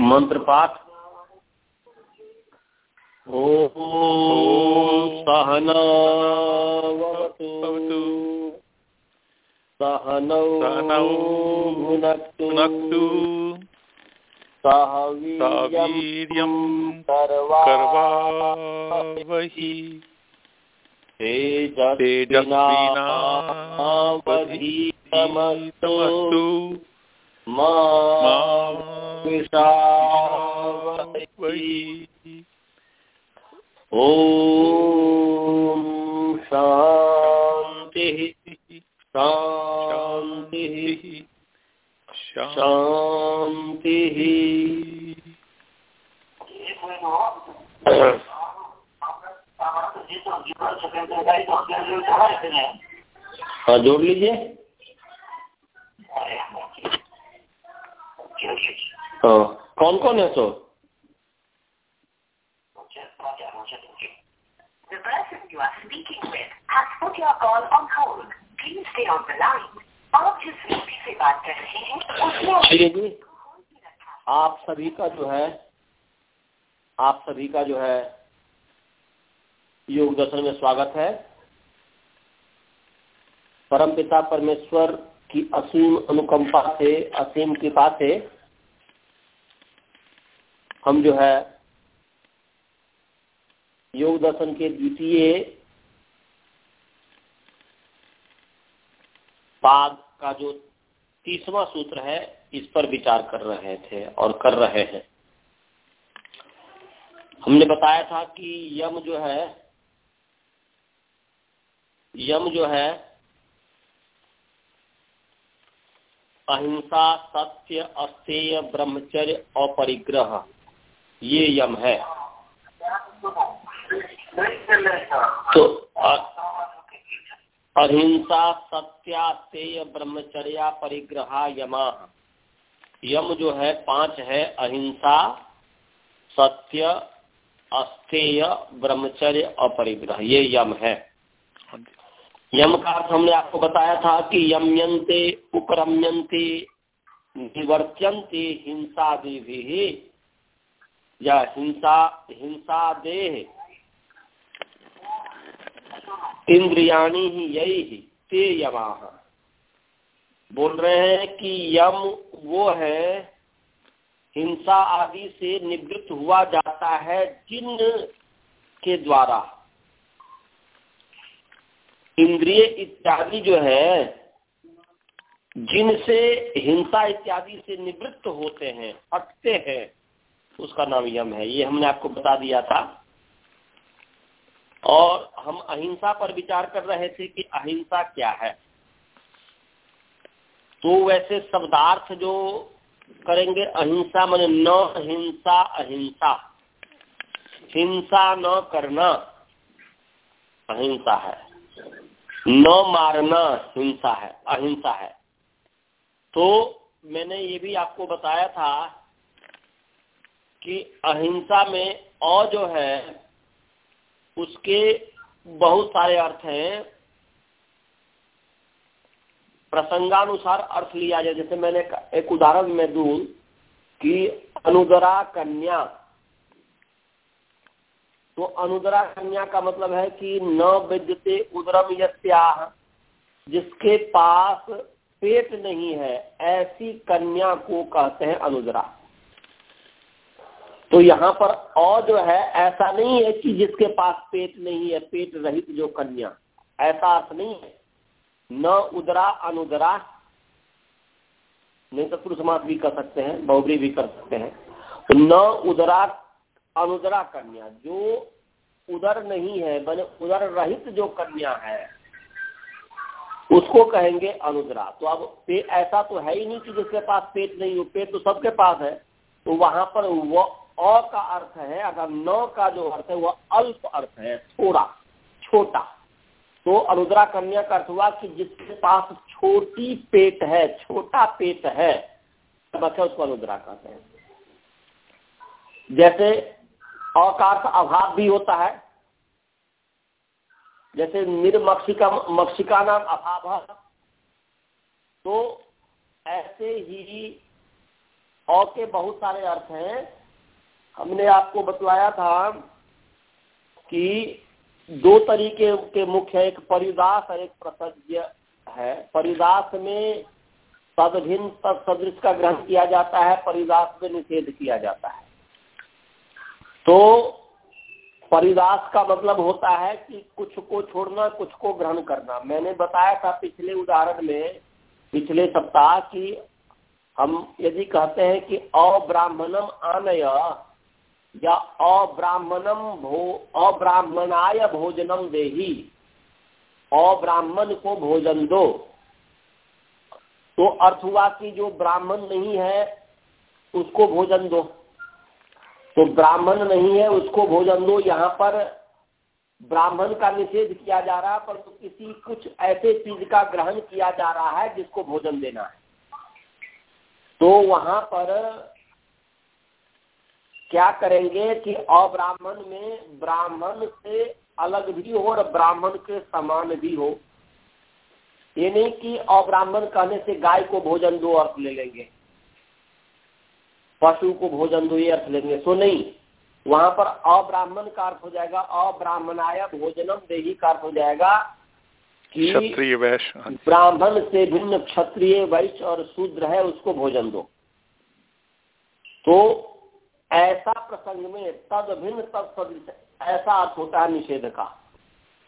मंत्र पाठ ॐ सहनावतु। सहनौ भुनक्तु। सह वीर्यं कर्वावहि। तेजस्विनावधीतमस्तु ॐ शान्तिः शान्तिः शान्तिः हाँ जोड़ लीजिए। हाँ। कौन कौन है सो जी आप सभी का जो है आप सभी का जो है योग दर्शन में स्वागत है। परम पिता परमेश्वर की असीम अनुकंपा से असीम कृपा से हम जो है, योग दर्शन के द्वितीय पाद का जो तीसवा सूत्र है, इस पर विचार कर रहे थे और कर रहे हैं। हमने बताया था कि यम जो है, यम जो है, अहिंसा, सत्य, अस्तेय, ब्रह्मचर्य और परिग्रह ये यम है। तो अहिंसा सत्यातेय ब्रह्मचर्या, परिग्रहा, यमा। यम जो है, पाँच है, अहिंसा, सत्य, अस्तेय, ब्रह्मचर्य, अपरिग्रह। ये यम है। यम का अर्थ हमने आपको बताया था कि यम्यंते उपरम्यंते निवर्त्यंते हिंसा देवी या हिंसा हिंसा देह। इंद्रियाणी ही यही ही ते यमा बोल रहे हैं कि यम वो है, हिंसा आदि से निवृत्त हुआ जाता है जिन के द्वारा। इंद्रिय इत्यादि जो है, जिनसे हिंसा इत्यादि से निवृत्त होते हैं, हटते हैं। उसका नाम यम है। ये हमने आपको बता दिया था। और हम अहिंसा पर विचार कर रहे थे कि अहिंसा क्या है। तो वैसे शब्दार्थ जो करेंगे, अहिंसा मन न हिंसा अहिंसा। हिंसा न करना अहिंसा है। न मारना हिंसा है, अहिंसा है। तो मैंने ये भी आपको बताया था कि अहिंसा में अ जो है, उसके बहुत सारे अर्थ हैं। प्रसंगानुसार अर्थ लिया जाए, जैसे मैंने एक उदाहरण में दू कि अनुदरा कन्या। तो अनुदरा कन्या का मतलब है कि न विद्यते उदरम यस्याह, जिसके पास पेट नहीं है, ऐसी कन्या को कहते हैं अनुदरा। तो यहाँ पर और जो है, ऐसा नहीं है कि जिसके पास पेट नहीं है, पेट रहित जो कन्या। ऐसा अर्थ नहीं है। न उदरा अनुदरा, नहीं तो पुरुष समाज भी कर सकते हैं बहुबरी भी कर सकते हैं। तो न उदरा अनुदरा कन्या, जो उदर नहीं है बने उदर रहित जो कन्या है, उसको कहेंगे अनुदरा। तो अब ऐसा तो है ही नहीं कि जिसके पास पेट नहीं हो, पेट तो सबके पास है तो वहाँ पर वो अ का अर्थ है, अगर न का जो अर्थ है, वह अल्प अर्थ है, थोड़ा, छोटा। तो अनुद्रा कन्या का अर्थ हुआ कि जिसके पास छोटी पेट है, छोटा पेट है बच्चा उसको अनुद्रा कहते हैं। जैसे अ का अर्थ अभाव भी होता है, जैसे निर्मक्षिका, मक्षिका नाम अभाव तो ऐसे ही औ के बहुत सारे अर्थ हैं हमने आपको बतलाया था कि दो तरीके के मुख्य एक परिदास और एक प्रसज्य है। परिदास में तदभिन्न तत्सदृश का ग्रहण किया जाता है, परिदास में निषेध किया जाता है। तो परिदास का मतलब होता है कि कुछ को छोड़ना, कुछ को ग्रहण करना। मैंने बताया था पिछले उदाहरण में, पिछले सप्ताह की हम यदि कहते हैं कि अब्राह्मणम आनय या अब्राह्मणम भो अब्राह्मणाय भोजनम देही। अब्राह्मण को भोजन दो। तो अर्थ हुआ कि जो ब्राह्मण नहीं है, उसको भोजन दो। तो ब्राह्मण नहीं है, उसको भोजन दो। यहाँ पर ब्राह्मण का निषेध किया जा रहा है पर तो किसी कुछ ऐसे चीज़ का ग्रहण किया जा रहा है, जिसको भोजन देना है। तो वहाँ पर क्या करेंगे कि अब्राह्मण में ब्राह्मण से अलग भी हो और ब्राह्मण के समान भी हो? ये नहीं कि अब्राह्मण कहने से गाय को भोजन दो अर्थ ले लेंगे। पशु को भोजन दो ये अर्थ लेंगे। सो नहीं वहाँ पर अब्राह्मण का अर्थ हो जाएगा अब्राह्मणाय भोजनम देही का अर्थ हो जाएगा कि क्षत्रिय वैश्य ब्राह्मण से भिन्न क्षत्रिय वैश्य और शूद्र है उसको भोजन दो। तो ऐसा प्रसंग में तद भिन्न तद सदृश ऐसा अर्थ होता है निषेध का।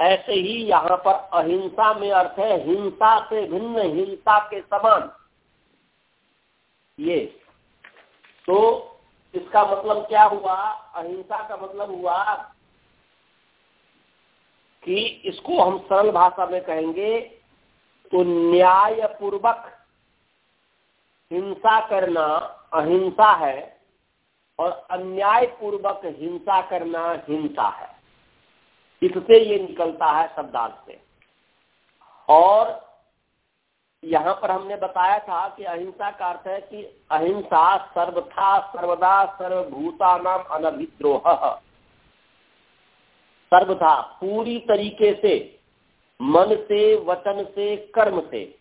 ऐसे ही यहाँ पर अहिंसा में अर्थ है, हिंसा से भिन्न, हिंसा के समान। ये। तो इसका मतलब क्या हुआ? अहिंसा का मतलब हुआ कि इसको हम सरल भाषा में कहेंगे तो न्याय पूर्वक हिंसा करना अहिंसा है और अन्याय पूर्वक हिंसा करना हिंसा है। इससे ये निकलता है शब्दार्थ से। और यहाँ पर हमने बताया था कि अहिंसा का अर्थ है कि अहिंसा सर्वथा, सर्वदा सर्वभूता नाम अनभिद्रोह। सर्वथा, पूरी तरीके से, मन से, वचन से, कर्म से।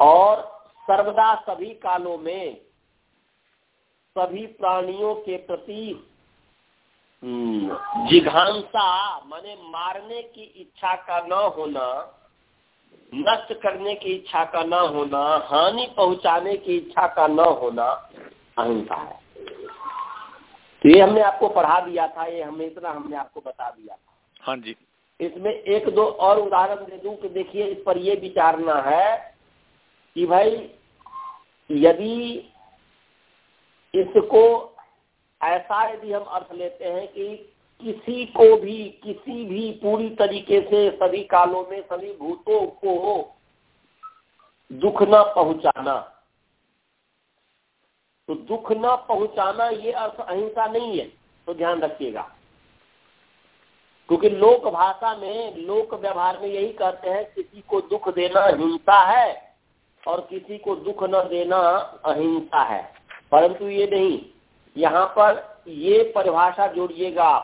और सर्वदा सभी कालों में सभी प्राणियों के प्रति जिघांसा माने मारने की इच्छा का न होना नष्ट करने की इच्छा का न होना हानि पहुँचाने की इच्छा का न होना अहिंसा है। तो ये हमने आपको पढ़ा दिया था ये हमें इतना हमने आपको बता दिया था। हाँ जी। इसमें एक दो और उदाहरण दे दूँ कि देखिए इस पर ये विचारना है कि भाई यदि इसको ऐसा यदि हम अर्थ लेते हैं कि किसी को भी, किसी भी पूरी तरीके से सभी कालों में, सभी भूतों को दुख न पहुंचाना। तो दुख न पहुंचाना ये अर्थ अहिंसा नहीं है तो ध्यान रखिएगा। क्योंकि लोक भाषा में, लोक व्यवहार में यही कहते हैं, किसी को दुख देना हिंसा है और किसी को दुख न देना अहिंसा है। परंतु ये नहीं, यहाँ पर ये परिभाषा जोड़िएगा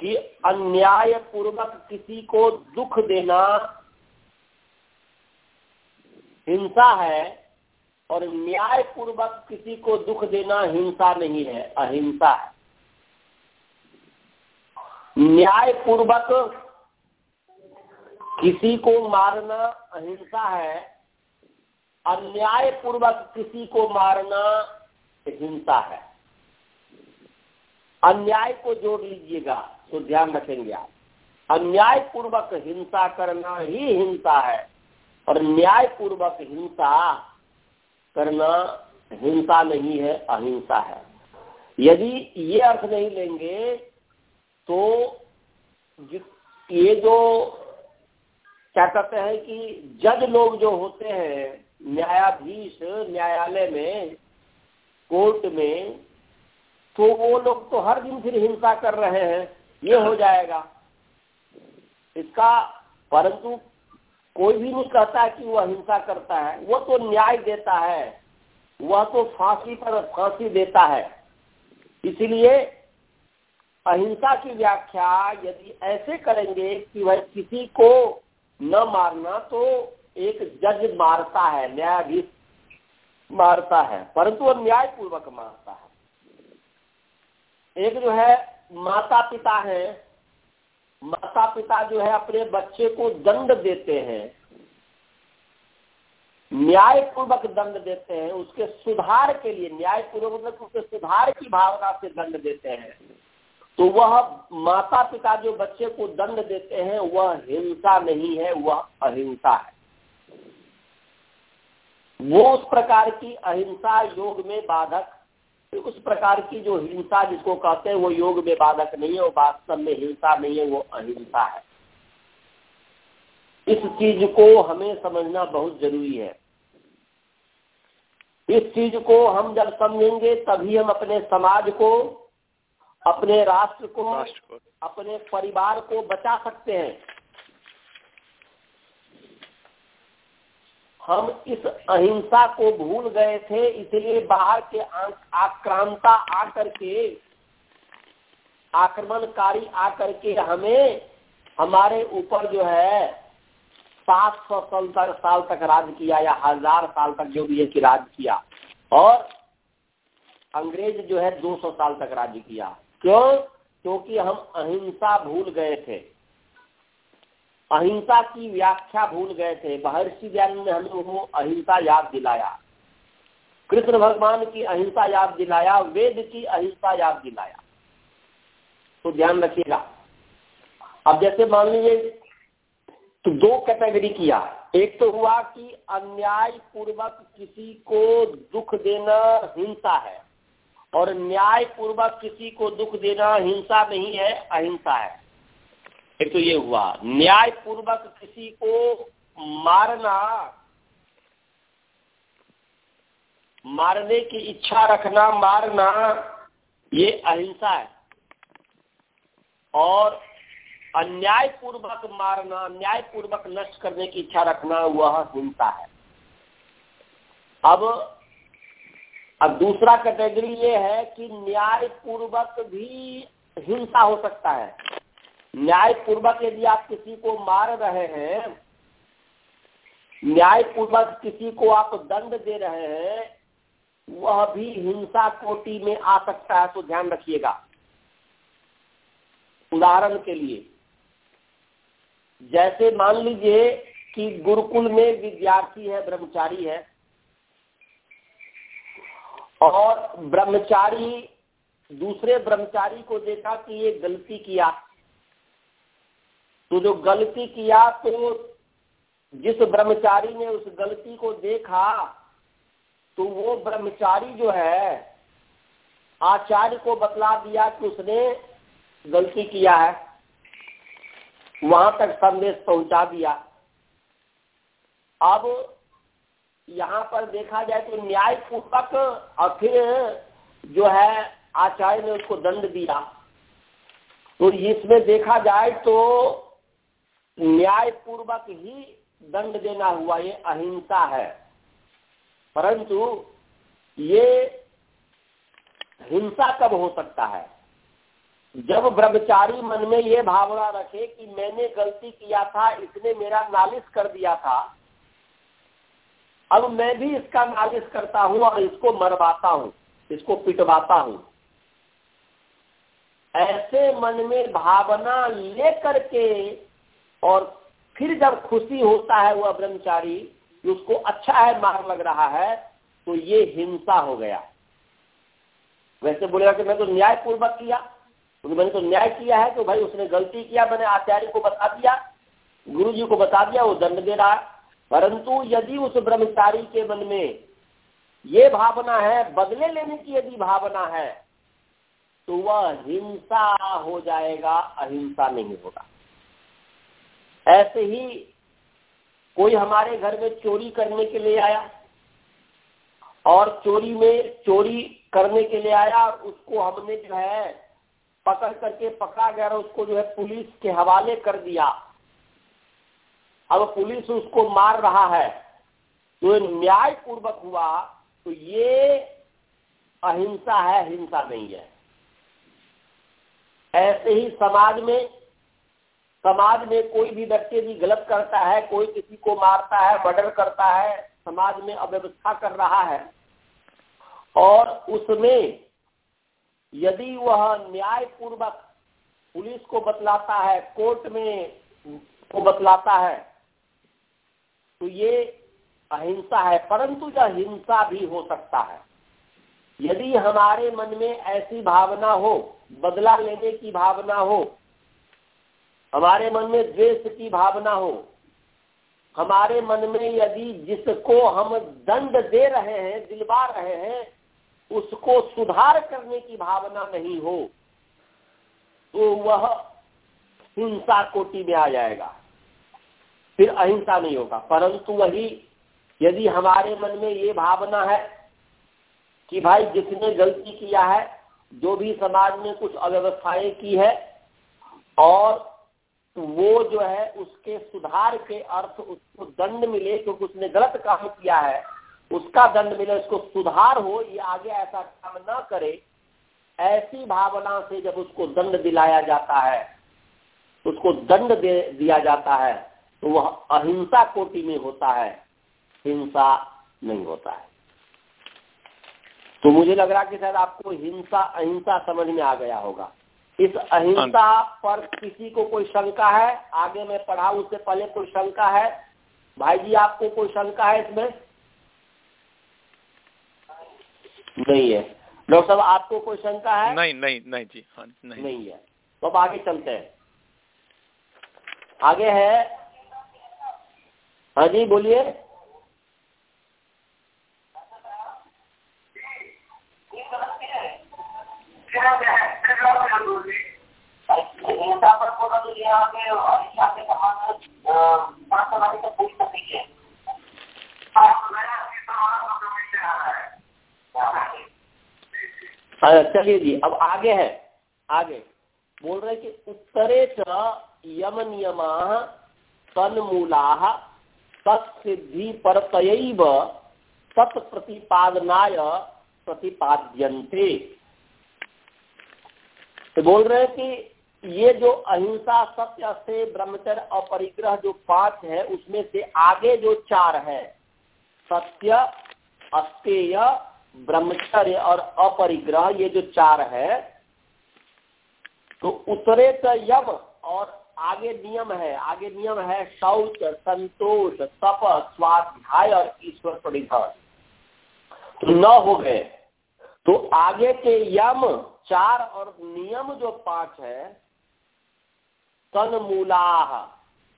कि अन्याय पूर्वक किसी को दुख देना हिंसा है और न्याय पूर्वक किसी को दुख देना हिंसा नहीं है, अहिंसा है। न्याय पूर्वक किसी को मारना अहिंसा है अन्याय पूर्वक किसी को मारना हिंसा है। अन्याय को जोड़ लीजिएगा तो ध्यान रखेंगे आप। अन्याय पूर्वक हिंसा करना ही हिंसा है, और न्याय पूर्वक हिंसा करना हिंसा नहीं है, अहिंसा है। यदि ये अर्थ नहीं लेंगे तो ये जो क्या कहते हैं कि जज लोग जो होते हैं न्यायाधीश न्यायालय में, कोर्ट में तो वो लोग तो हर दिन फिर हिंसा कर रहे हैं। ये हो जाएगा। इसका, परंतु कोई भी नहीं कहता कि वह हिंसा करता है। वो तो न्याय देता है। वह तो फांसी पर फांसी देता है। इसलिए अहिंसा की व्याख्या यदि ऐसे करेंगे कि वह किसी को न मारना तो एक जज मारता है, न्यायाधीश मारता है, परंतु वह न्यायपूर्वक मारता है। एक जो है माता पिता है। माता पिता जो है, अपने बच्चे को दंड देते हैं। न्याय पूर्वक दंड देते हैं, उसके सुधार के लिए, न्यायपूर्वक मतलब उसके सुधार की भावना से दंड देते हैं। तो वह माता पिता जो बच्चे को दंड देते हैं, वह हिंसा नहीं है, वह अहिंसा है। वो उस प्रकार की अहिंसा योग में बाधक उस प्रकार की जो हिंसा जिसको कहते हैं वो योग में बाधक नहीं है वो वास्तव में हिंसा नहीं है वो अहिंसा है। इस चीज़ को हमें समझना बहुत ज़रूरी है। इस चीज़ को हम जब समझेंगे तभी हम अपने समाज को अपने राष्ट्र को राष्ट्र को। अपने परिवार को बचा सकते हैं। हम इस अहिंसा को भूल गए थे, इसलिए बाहर के आक्रांता आकर के, आक्रमणकारी आकर के हमें, हमारे ऊपर जो है, सात सौ साल तक साल तक राज किया या हज़ार साल तक जो भी है कि राज किया। और अंग्रेज़ जो है 200 साल तक राज्य किया। क्यों? क्योंकि हम अहिंसा भूल गए थे। अहिंसा की व्याख्या भूल गए थे। महर्षि ज्ञान ने हमें वो अहिंसा याद दिलाया। कृष्ण भगवान की अहिंसा याद दिलाया, वेद की अहिंसा याद दिलाया। तो ध्यान रखिएगा। अब जैसे मान लीजिए तो दो कैटेगरी किया। एक तो हुआ कि अन्याय पूर्वक किसी को दुख देना हिंसा है और न्याय पूर्वक किसी को दुख देना हिंसा नहीं है, अहिंसा है। एक तो ये हुआ। न्याय पूर्वक किसी को मारना, मारने की इच्छा रखना, मारना, ये अहिंसा है। और अन्याय पूर्वक मारना न्याय पूर्वक नष्ट करने की इच्छा रखना, वह हिंसा है। अब अब दूसरा कैटेगरी ये है कि न्याय पूर्वक भी हिंसा हो सकता है। न्याय पूर्वक यदि आप किसी को मार रहे हैं न्याय पूर्वक किसी को आप दंड दे रहे हैं, वह भी हिंसा कोटि में आ सकता है तो ध्यान रखिएगा। उदाहरण के लिए, जैसे मान लीजिए कि गुरुकुल में विद्यार्थी है, ब्रह्मचारी है, और ब्रह्मचारी, दूसरे ब्रह्मचारी को देखा कि ये गलती किया। तो जो गलती किया तो जिस ब्रह्मचारी ने उस गलती को देखा तो वो ब्रह्मचारी जो है, आचार्य को बतला दिया कि उसने गलती किया है। वहाँ तक संदेश पहुँचा दिया। अब यहाँ पर देखा जाए तो न्याय पूर्वक और फिर जो है, आचार्य ने उसको दंड दिया। तो इसमें देखा जाए तो न्याय पूर्वक ही दंड देना हुआ, ये अहिंसा है। परंतु ये हिंसा कब हो सकता है? जब ब्रह्मचारी मन में ये भावना रखे कि मैंने गलती किया था, इसने मेरा नालिश कर दिया था, अब मैं भी इसका नालिश करता हूँ और इसको मरवाता हूँ, इसको पिटवाता हूँ। ऐसे मन में भावना लेकर के और फिर जब खुशी होता है वह ब्रह्मचारी, कि उसको अच्छा है मार लग रहा है तो ये हिंसा हो गया। वैसे बोलेगा कि मैं तो न्याय पूर्वक किया। क्योंकि मैंने तो न्याय किया है तो भाई उसने गलती किया, मैंने आचार्य को बता दिया गुरु जी को बता दिया, वो दंड दे रहा परंतु यदि उस ब्रह्मचारी के मन में ये भावना है, बदले लेने की यदि भावना है तो वह हिंसा हो जाएगा, अहिंसा नहीं होगा। ऐसे ही कोई हमारे घर में चोरी करने के लिए आया और चोरी में चोरी करने के लिए आया और उसको हमने जो है पकड़ करके पकड़ा गया और उसको जो है पुलिस के हवाले कर दिया। अब पुलिस उसको मार रहा है। तो न्याय पूर्वक हुआ तो ये अहिंसा है हिंसा नहीं है। ऐसे ही समाज में समाज में कोई भी व्यक्ति यदि गलत करता है, कोई किसी को मारता है, मर्डर करता है, समाज में अव्यवस्था कर रहा है, और उसमें यदि वह न्याय पूर्वक पुलिस को बतलाता है, कोर्ट में को बतलाता है तो ये अहिंसा है, परंतु यह हिंसा भी हो सकता है। यदि हमारे मन में ऐसी भावना हो, बदला लेने की भावना हो हमारे मन में द्वेष की भावना हो, हमारे मन में यदि जिसको हम दंड दे रहे हैं, दिलवा रहे हैं, उसको सुधार करने की भावना नहीं हो तो वह हिंसा कोटि में आ जाएगा। फिर अहिंसा नहीं होगा। परंतु वही यदि हमारे मन में ये भावना है कि भाई जिसने गलती किया है, जो भी समाज में कुछ अव्यवस्थाएँ की है, और वो जो है, उसके सुधार के अर्थ, उसको दंड मिले, क्योंकि उसने गलत काम किया है, उसका दंड मिले, उसको सुधार हो, ये आगे ऐसा काम न करे, ऐसी भावना से जब उसको दंड दिलाया जाता है, उसको दंड दे, दिया जाता है तो वह अहिंसा कोटि में होता है। हिंसा नहीं होता है। तो मुझे लग रहा कि शायद आपको हिंसा, अहिंसा समझ में आ गया होगा। इस अहिंसा पर किसी को कोई शंका है? आगे मैं पढ़ा उससे पहले कोई शंका है? भाई जी आपको कोई शंका है इसमें? नहीं है। डॉक्टर साहब आपको कोई शंका है? नहीं नहीं नहीं जी हाँ नहीं। नहीं है। तो अब आगे चलते हैं। आगे है। हाँ जी बोलिए। है हाँ, चलिए जी। अब आगे है। आगे। बोल रहे कि उत्तरे च यम नियम तन्मूला तत्सिद्धि परतयैव तत्प्रतिपादनाय प्रतिपाद्यन्ते। तो बोल रहे हैं कि ये जो अहिंसा, सत्य से ब्रह्मचर्य और परिग्रह जो पाँच है, उसमें से आगे जो चार है, सत्य, अस्तेय, ब्रह्मचर्य और अपरिग्रह, ये जो चार है तो उत्तरे यम और आगे नियम है, आगे नियम है शौच, संतोष, तप, स्वाध्याय और ईश्वर परिधान। तो न हो गए। तो आगे के यम चार और नियम जो पाँच है तन मूलाह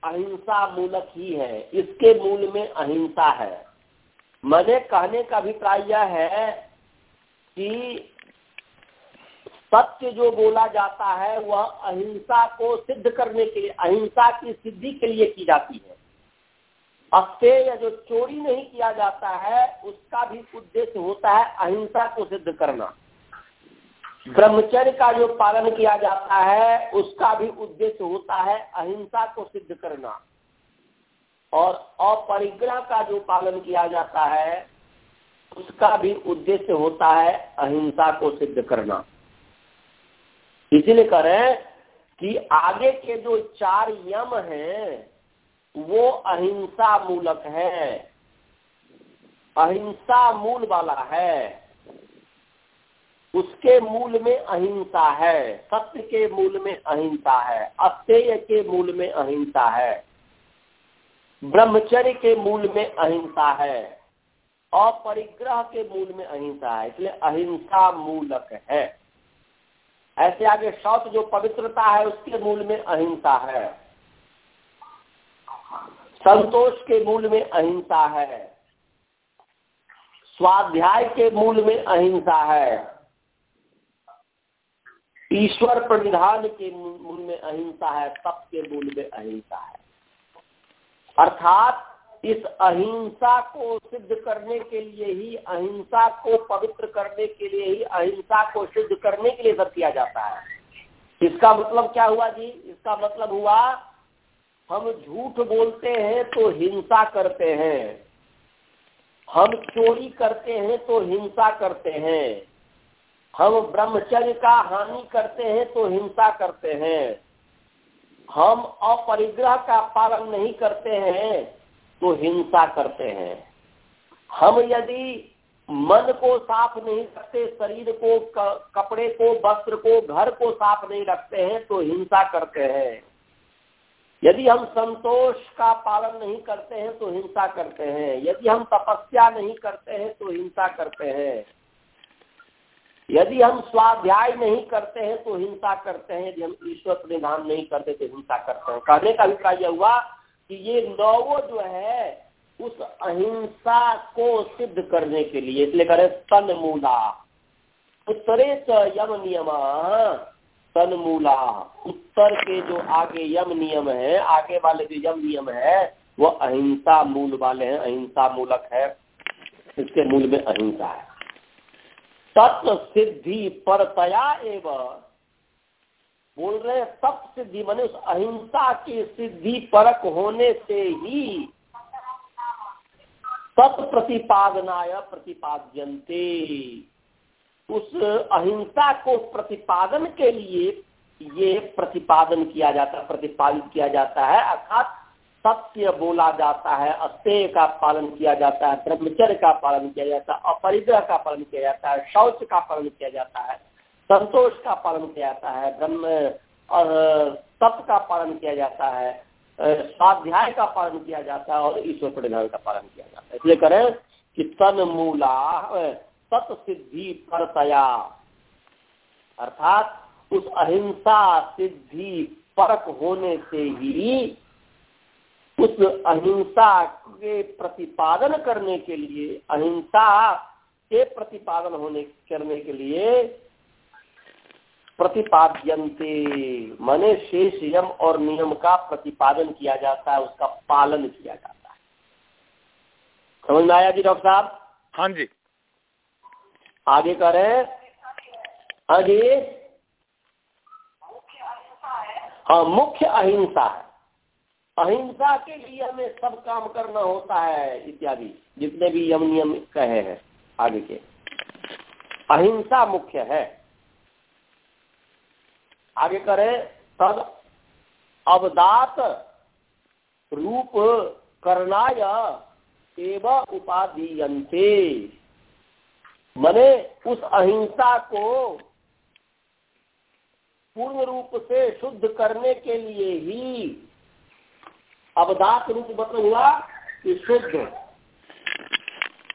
अहिंसा मूलक ही है। इसके मूल में अहिंसा है। मैंने कहने का अभिप्राय यह है कि सत्य जो बोला जाता है, वह अहिंसा को सिद्ध करने के लिए, अहिंसा की सिद्धि के लिए की जाती है। अस्तेय जो चोरी नहीं किया जाता है, उसका भी उद्देश्य होता है अहिंसा को सिद्ध करना। ब्रह्मचर्य का जो पालन किया जाता है, उसका भी उद्देश्य होता है अहिंसा को सिद्ध करना। और अपरिग्रह का जो पालन किया जाता है, उसका भी उद्देश्य होता है अहिंसा को सिद्ध करना। इसीलिए करें कि आगे के जो चार यम हैं, वो अहिंसा मूलक है। अहिंसा मूल वाला है। उसके मूल में अहिंसा है, सत्य के मूल में अहिंसा है, अस्तेय के मूल में अहिंसा है, ब्रह्मचर्य के मूल में अहिंसा है और परिग्रह के मूल में अहिंसा है, इसलिए अहिंसा मूलक है। ऐसे आगे शौच जो पवित्रता है, उसके मूल में अहिंसा है। संतोष के मूल में अहिंसा है। स्वाध्याय के मूल में अहिंसा है। ईश्वर प्रणिधान के मूल में अहिंसा है, तप के मूल में अहिंसा है। अर्थात इस अहिंसा को सिद्ध करने के लिए ही, अहिंसा को पवित्र करने के लिए ही, अहिंसा को सिद्ध करने के लिए सब किया जाता है। इसका मतलब क्या हुआ जी? इसका मतलब हुआ, हम झूठ बोलते हैं तो हिंसा करते हैं। हम चोरी करते हैं तो हिंसा करते हैं। हम ब्रह्मचर्य का हानि करते हैं तो हिंसा करते हैं। हम अपरिग्रह का पालन नहीं करते हैं तो हिंसा करते हैं। हम यदि मन को साफ़ नहीं रखते, शरीर को कपड़े को, वस्त्र को, घर को साफ़ नहीं रखते हैं तो हिंसा करते हैं। यदि हम संतोष का पालन नहीं करते हैं तो हिंसा करते हैं। यदि हम तपस्या नहीं करते हैं तो हिंसा करते हैं। यदि हम स्वाध्याय नहीं करते हैं तो हिंसा करते हैं। यदि हम ईश्वर प्रणिधान नहीं करते तो हिंसा करते हैं। कहने का अभिप्राय यह हुआ कि ये नौ जो है, उस अहिंसा को सिद्ध करने के लिए, इसलिए करे सन मूला उत्तरे यम नियम सन मूला उत्तर के जो आगे यम नियम है, आगे वाले जो यम नियम है, वो अहिंसा मूल वाले हैं। अहिंसा मूलक है। इसके मूल में अहिंसा है। तत्व सिद्धि परतया एवं। बोल रहे सब सिद्धि माने उस अहिंसा की सिद्धि परक होने से ही तत्प्रतिपादनाय प्रतिपाद्यंते उस अहिंसा को प्रतिपादन के लिए ये प्रतिपादन किया जाता प्रतिपादित किया जाता है, अर्थात सत्य बोला जाता है अस्तेय का पालन किया जाता है, ब्रह्मचर्य का पालन किया जाता है, अपरिग्रह का पालन किया जाता है, शौच का पालन किया जाता है, संतोष का पालन किया जाता है, ब्रह्म तप का पालन किया जाता है स्वाध्याय का पालन किया जाता है और ईश्वर परिधान का पालन किया जाता है। इसलिए करें कि तन मूला तत्सिद्धि परतया। अर्थात उस अहिंसा सिद्धि परक होने से ही उस अहिंसा के प्रतिपादन करने के लिए अहिंसा के प्रतिपादन होने करने के लिए प्रतिपाद्यंते मने शेष यम और नियम का प्रतिपादन किया जाता है उसका पालन किया जाता है। समझ में आया जी डॉक्टर साहब? हाँ जी। आगे करें हाँ जी। हाँ मुख्य अहिंसा है। अहिंसा के लिए हमें सब काम करना होता है, इत्यादि, जितने भी यम नियम कहे हैं आगे के। अहिंसा मुख्य है। आगे करें, तद अवदात रूप करनाय एवं उपाधीयते मने उस अहिंसा को पूर्ण रूप से शुद्ध करने के लिए ही अवदात रूप मतलब हुआ कि शुद्ध।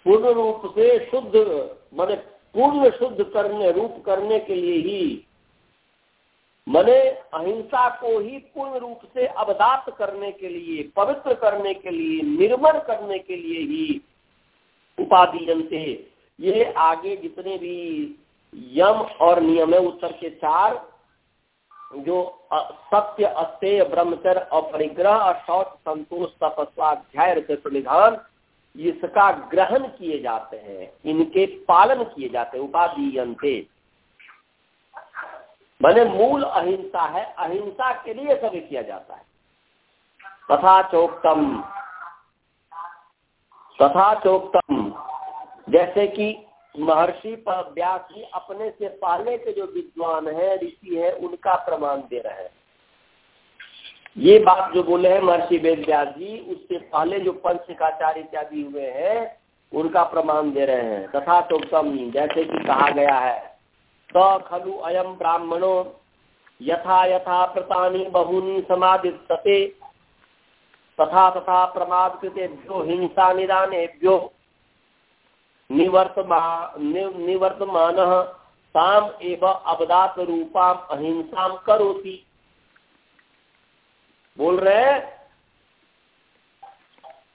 पूर्ण रूप से शुद्ध, मान पूर्ण शुद्ध करने, रूप करने के लिए ही, मने अहिंसा को ही पूर्ण रूप से अवदात करने के लिए, पवित्र करने के लिए, निर्मल करने के लिए ही उपाधि जनते। ये आगे जितने भी यम और नियम है, उत्तर के चार जो सत्य अस्तेय ब्रह्मचर्य अपरिग्रह और शौच संतोष तपस्वाध्याय परिधान इसका ग्रहण किए जाते हैं, इनके पालन किए जाते हैं उपाधि मैंने मूल अहिंसा है, अहिंसा के लिए सभी किया जाता है। तथा चोक्तम तथा चोक्तम, जैसे कि महर्षि व्यास जी अपने से पहले के जो विद्वान है, ऋषि है, उनका प्रमाण दे रहे हैं। ये बात जो बोले हैं महर्षि वेद व्यास जी, उससे पहले जो पंचकाचार्य इत्यादि हुए हैं, उनका प्रमाण दे रहे हैं। तथा चोक्तम जैसे कि कहा गया है, स खलु अयम ब्राह्मणो, यथा यथा प्रतानी बहुनी समाधिते तथा तथा प्रमाद कृतेभ्यो, हिंसा निदानेभ्यो। निवर्तमान ताम एवं अवदात रूपाम अहिंसा करोती। बोल रहे हैं?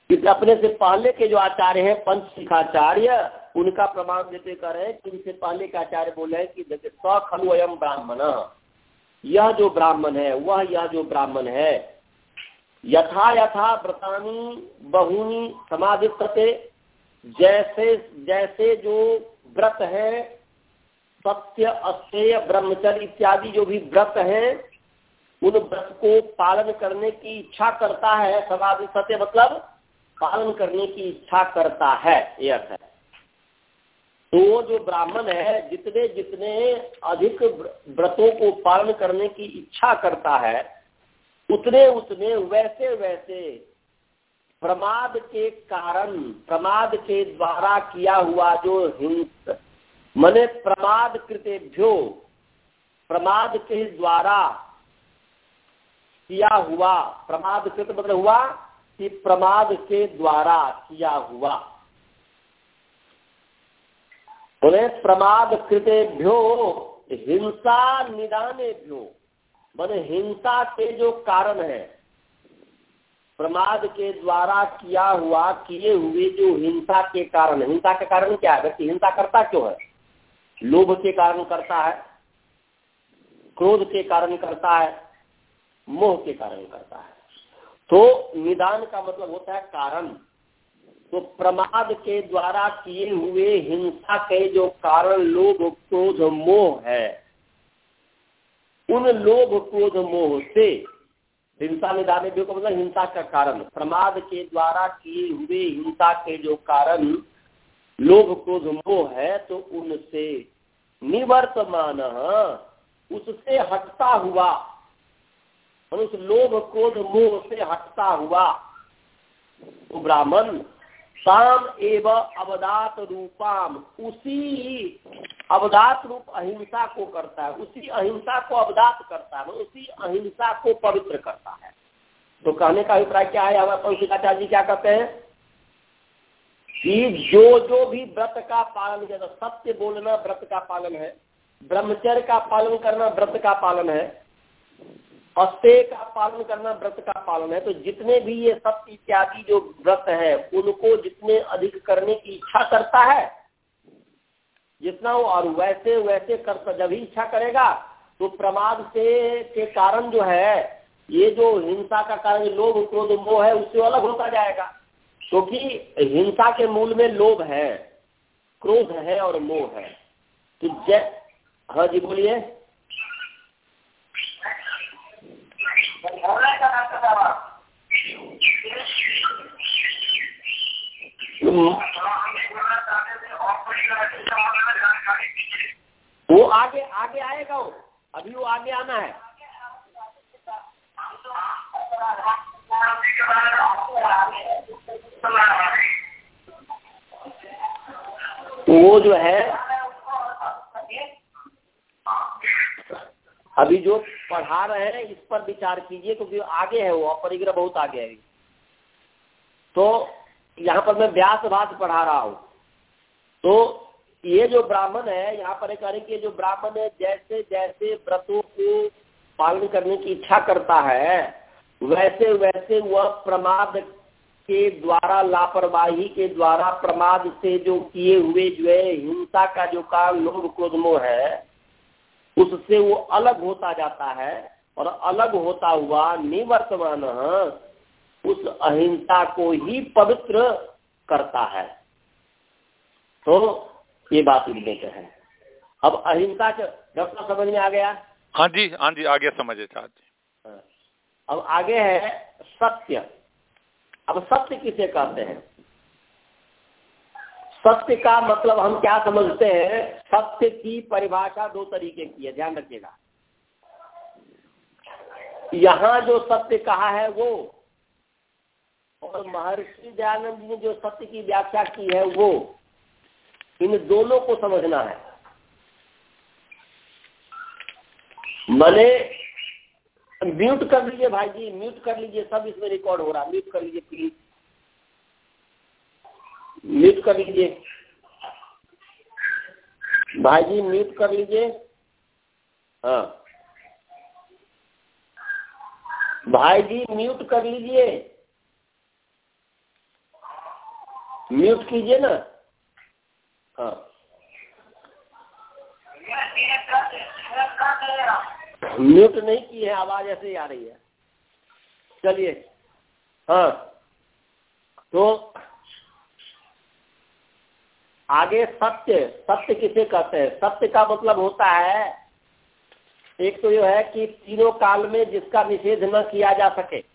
कि अपने से पहले के जो आचार्य हैं, पंच शिखाचार्य, उनका प्रमाण देते कर रहे कि उनसे पहले के आचार्य बोले हैं कि देखिए सखलु अयम ब्राह्मण। यह जो ब्राह्मण है, वह यह जो ब्राह्मण है। यथा यथा व्रतानी बहुनी समाधित जैसे जैसे जो व्रत है, सत्य अस्तेय ब्रह्मचर्य इत्यादि जो भी व्रत है, उन व्रत को पालन करने की इच्छा करता है समाधि सत्य मतलब पालन करने की इच्छा करता है, ये अर्थ है। तो जो ब्राह्मण है, जितने जितने अधिक व्रतों को पालन करने की इच्छा करता है, उतने उतने, वैसे वैसे प्रमाद के कारण, प्रमाद के द्वारा किया हुआ जो हिंस, मने प्रमाद कृतेभ्यो, प्रमाद के द्वारा किया हुआ, प्रमाद कृत मतलब हुआ कि प्रमाद के द्वारा किया हुआ। बोले प्रमाद कृतेभ्यो, हिंसा निदाने भ्यो मैंने हिंसा के जो कारण है प्रमाद के द्वारा किया हुआ, किए हुए जो हिंसा के कारण, हिंसा के कारण क्या है? व्यक्ति हिंसा करता क्यों है? लोभ के कारण करता है, क्रोध के कारण करता है, मोह के कारण करता है। तो निदान का मतलब होता है कारण। तो प्रमाद के द्वारा किए हुए हिंसा के जो कारण, लोभ, क्रोध, मोह है, उन लोभ, क्रोध, मोह से हिंसा निदान को मतलब हिंसा का कारण। प्रमाद के द्वारा किए हुए हिंसा के जो कारण लोभ क्रोध मोह है तो उनसे निवर्तमान उससे हटता हुआ और उस लोभ क्रोध मोह से हटता हुआ तो ब्राह्मण शाम एवं अवदात रूपाम, उसी अवदात रूप अहिंसा को करता है, उसी अहिंसा को अवदात करता है, उसी अहिंसा को पवित्र करता है। तो कहने का अभिप्राय क्या है? हमारे पंडिताचार्य जी क्या कहते हैं? कि जो जो भी व्रत का पालन किया सत्य बोलना व्रत का पालन है, ब्रह्मचर्य का पालन करना व्रत का पालन है अस्तेय का पालन करना व्रत का पालन है तो जितने भी ये सत्य इत्यादि जो व्रत है, उनको जितने अधिक करने की इच्छा करता है जितना वो और वैसे वैसे कर जब ही इच्छा करेगा तो प्रमाद से, के कारण जो है, ये जो हिंसा का कारण लोभ, क्रोध, मोह है, उससे अलग होता जाएगा। क्योंकि तो हिंसा के मूल में लोभ है, क्रोध है और मोह है। तो जय हाँ जी, बोलिए। वो आगे आगे आएगा वो। अभी वो आगे आना है। वो जो है, अभी जो पढ़ा रहे हैं, इस पर विचार कीजिए, क्योंकि आगे है वो परिग्रह बहुत आगे है। तो यहाँ पर मैं व्यास भाष पढ़ा रहा हूँ। तो ये जो ब्राह्मण है, यहाँ पर एक कि जो ब्राह्मण है, जैसे जैसे व्रतों को पालन करने की इच्छा करता है, वैसे वैसे वह प्रमाद के द्वारा, लापरवाही के द्वारा प्रमाद से जो किए हुए जो है, हिंसा का जो काम, लोभ क्रोध मोह है, उससे वो अलग होता जाता है और अलग होता हुआ निवर्तमान, उस अहिंसा को ही पवित्र करता है। तो ये बात के है। अब अहिंसा के डॉक्टर समझ में आ गया? हाँ जी हाँ जी आगे समझे चाहते हाँ। अब आगे है सत्य। अब सत्य किसे कहते हैं? सत्य का मतलब हम क्या समझते हैं? सत्य की परिभाषा दो तरीके की है ध्यान रखिएगा। यहाँ जो सत्य कहा है वो और महर्षि दयानंद ने जो सत्य की व्याख्या की है वो इन दोनों को समझना है। मैंने म्यूट कर लीजिए भाई जी म्यूट कर लीजिए, सब इसमें रिकॉर्ड हो रहा है। म्यूट कर लीजिए प्लीज़ म्यूट कर लीजिए। भाई जी म्यूट कर लीजिए। हाँ। भाई जी म्यूट कर लीजिए। म्यूट कीजिए ना। हाँ। म्यूट नहीं की है, आवाज़ ऐसे ही आ रही है। चलिए। हाँ। तो आगे सत्य सत्य किसे कहते हैं? सत्य का मतलब होता है, एक तो यह है कि तीनों काल में जिसका निषेध न किया जा सके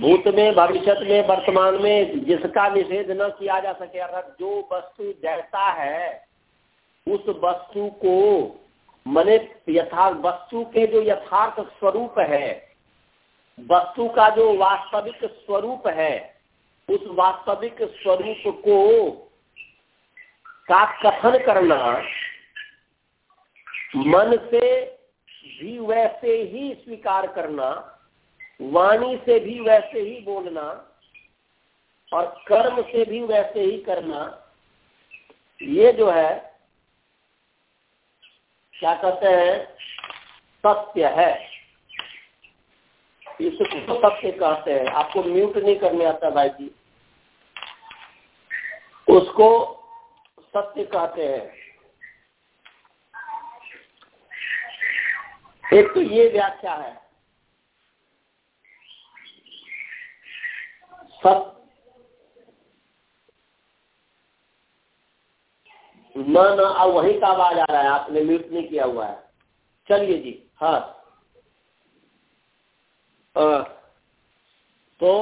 भूत में भविष्य में, वर्तमान में जिसका निषेध न किया जा सके, अगर जो वस्तु जैसा है, उस वस्तु को, मने यथार्थ वस्तु के जो यथार्थ स्वरूप है, वस्तु का जो वास्तविक स्वरूप है, उस वास्तविक स्वरूप को का कथन करना, मन से भी वैसे ही स्वीकार करना वाणी से भी वैसे ही बोलना और कर्म से भी वैसे ही करना, ये जो है, क्या कहते हैं, सत्य है। इसको सत्य कहते हैं। आपको म्यूट नहीं करने आता भाई जी। उसको सत्य कहते हैं। एक तो ये व्याख्या है। सत्य न न अब वही का आवाज़ आ रहा है आपने म्यूट नहीं किया हुआ है। चलिए जी हाँ। आ, तो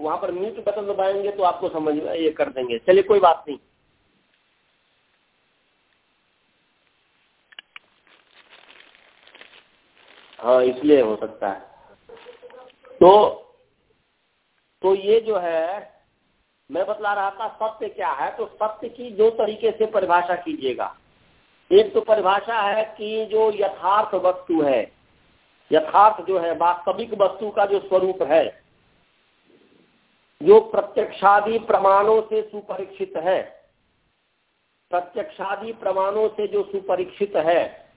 वहाँ पर म्यूट बटन दबाएँगे तो आपको समझ में ये कर देंगे। चलिए कोई बात नहीं। हाँ इसलिए हो सकता है। तो तो ये जो है, मैं बतला रहा था सत्य क्या है तो सत्य की दो तरीके से परिभाषा कीजिएगा। एक तो परिभाषा है कि जो यथार्थ वस्तु है, यथार्थ जो है, वास्तविक वस्तु का जो स्वरूप है, जो प्रत्यक्षादि प्रमाणों से सुपरीक्षित है, प्रत्यक्षादि प्रमाणों से जो सुपरीक्षित है,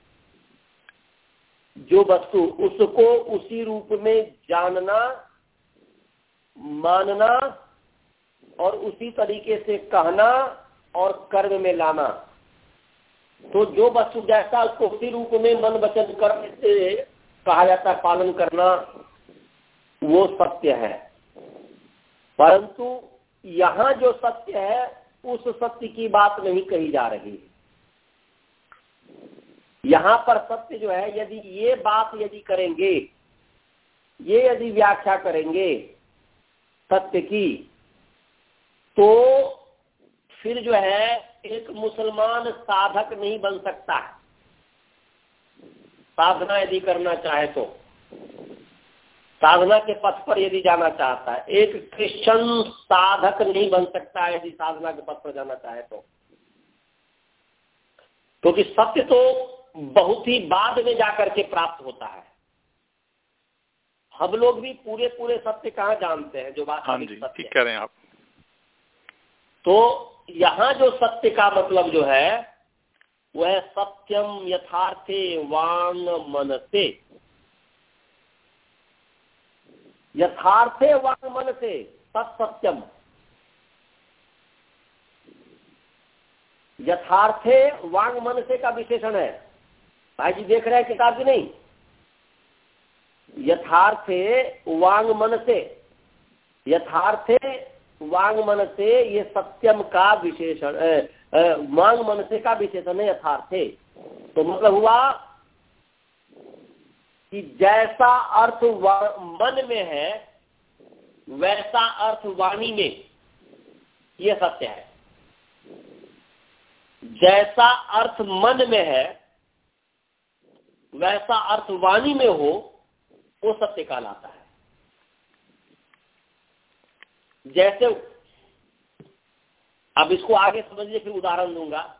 जो वस्तु, उसको उसी रूप में जानना मानना और उसी तरीके से कहना और कर्म में लाना। तो जो वस्तु जैसा उसको उसी रूप में मन वचन कर्म से कहा जाता है, पालन करना, वो सत्य है। परंतु यहाँ जो सत्य है, उस सत्य की बात नहीं कही जा रही। यहाँ पर सत्य जो है, यदि ये बात यदि करेंगे, ये यदि व्याख्या करेंगे सत्य की। तो फिर जो है, एक मुसलमान साधक नहीं बन सकता। साधना यदि करना चाहे तो। साधना के पथ पर यदि जाना चाहता है, एक क्रिश्चियन साधक नहीं बन सकता है यदि साधना के पथ पर जाना चाहे तो। क्योंकि सत्य तो बहुत ही बाद में जाकर के प्राप्त होता है। हम लोग भी पूरे पूरे सत्य कहाँ जानते हैं जो बात हाँ जी ठीक कह रहे हैं आप। तो यहाँ जो सत्य का मतलब जो है वह सत्यम यथार्थे वांग मन से यथार्थे वांग मन से सत्यम। यथार्थे वांग मन से का विशेषण है। भाई जी देख रहे हैं किताब की नहीं? यथार्थे वांग मन से यथार्थे वांग मन से ये सत्यम का विशेषण वांग मन से का विशेषण है यथार्थे। तो मतलब हुआ कि जैसा अर्थ मन में है, वैसा अर्थ वाणी में ये सत्य है। जैसा अर्थ मन में है, वैसा अर्थ वाणी में हो वो सत्य कहलाता है। जैसे अब इसको आगे समझिए फिर उदाहरण दूँगा।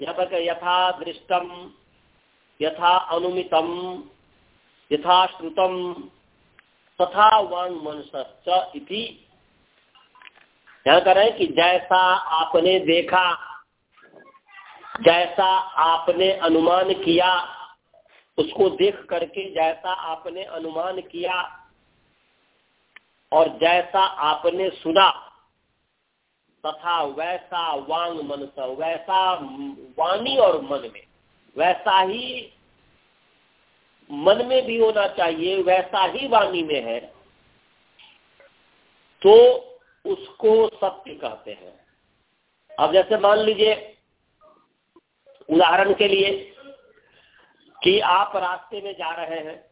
यहाँ पर यथा दृष्टम यथा अनुमितम, यथा श्रुतम, तथा वांग मनस इति। यहाँ करें कि जैसा आपने देखा, जैसा आपने अनुमान किया उसको देख करके जैसा आपने अनुमान किया और जैसा आपने सुना, तथा वैसा वांग मन वैसा वाणी और मन में, वैसा ही मन में भी होना चाहिए, वैसा ही वाणी में है तो उसको सत्य कहते हैं। अब जैसे मान लीजिए, उदाहरण के लिए कि आप रास्ते में जा रहे हैं।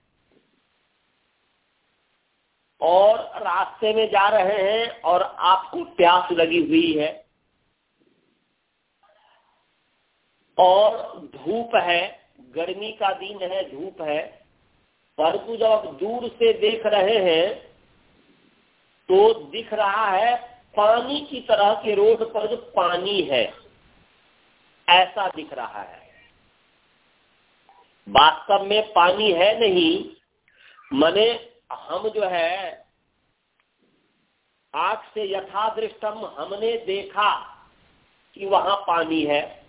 और रास्ते में जा रहे हैं और आपको प्यास लगी हुई है। और धूप है, गर्मी का दिन है, धूप है परंतु जब आप दूर से देख रहे हैं तो दिख रहा है पानी की तरह के रोड पर जो पानी है, ऐसा दिख रहा है। वास्तव में पानी है नहीं, मने हम जो है आँख से यथादृष्टम हमने देखा कि वहाँ पानी है।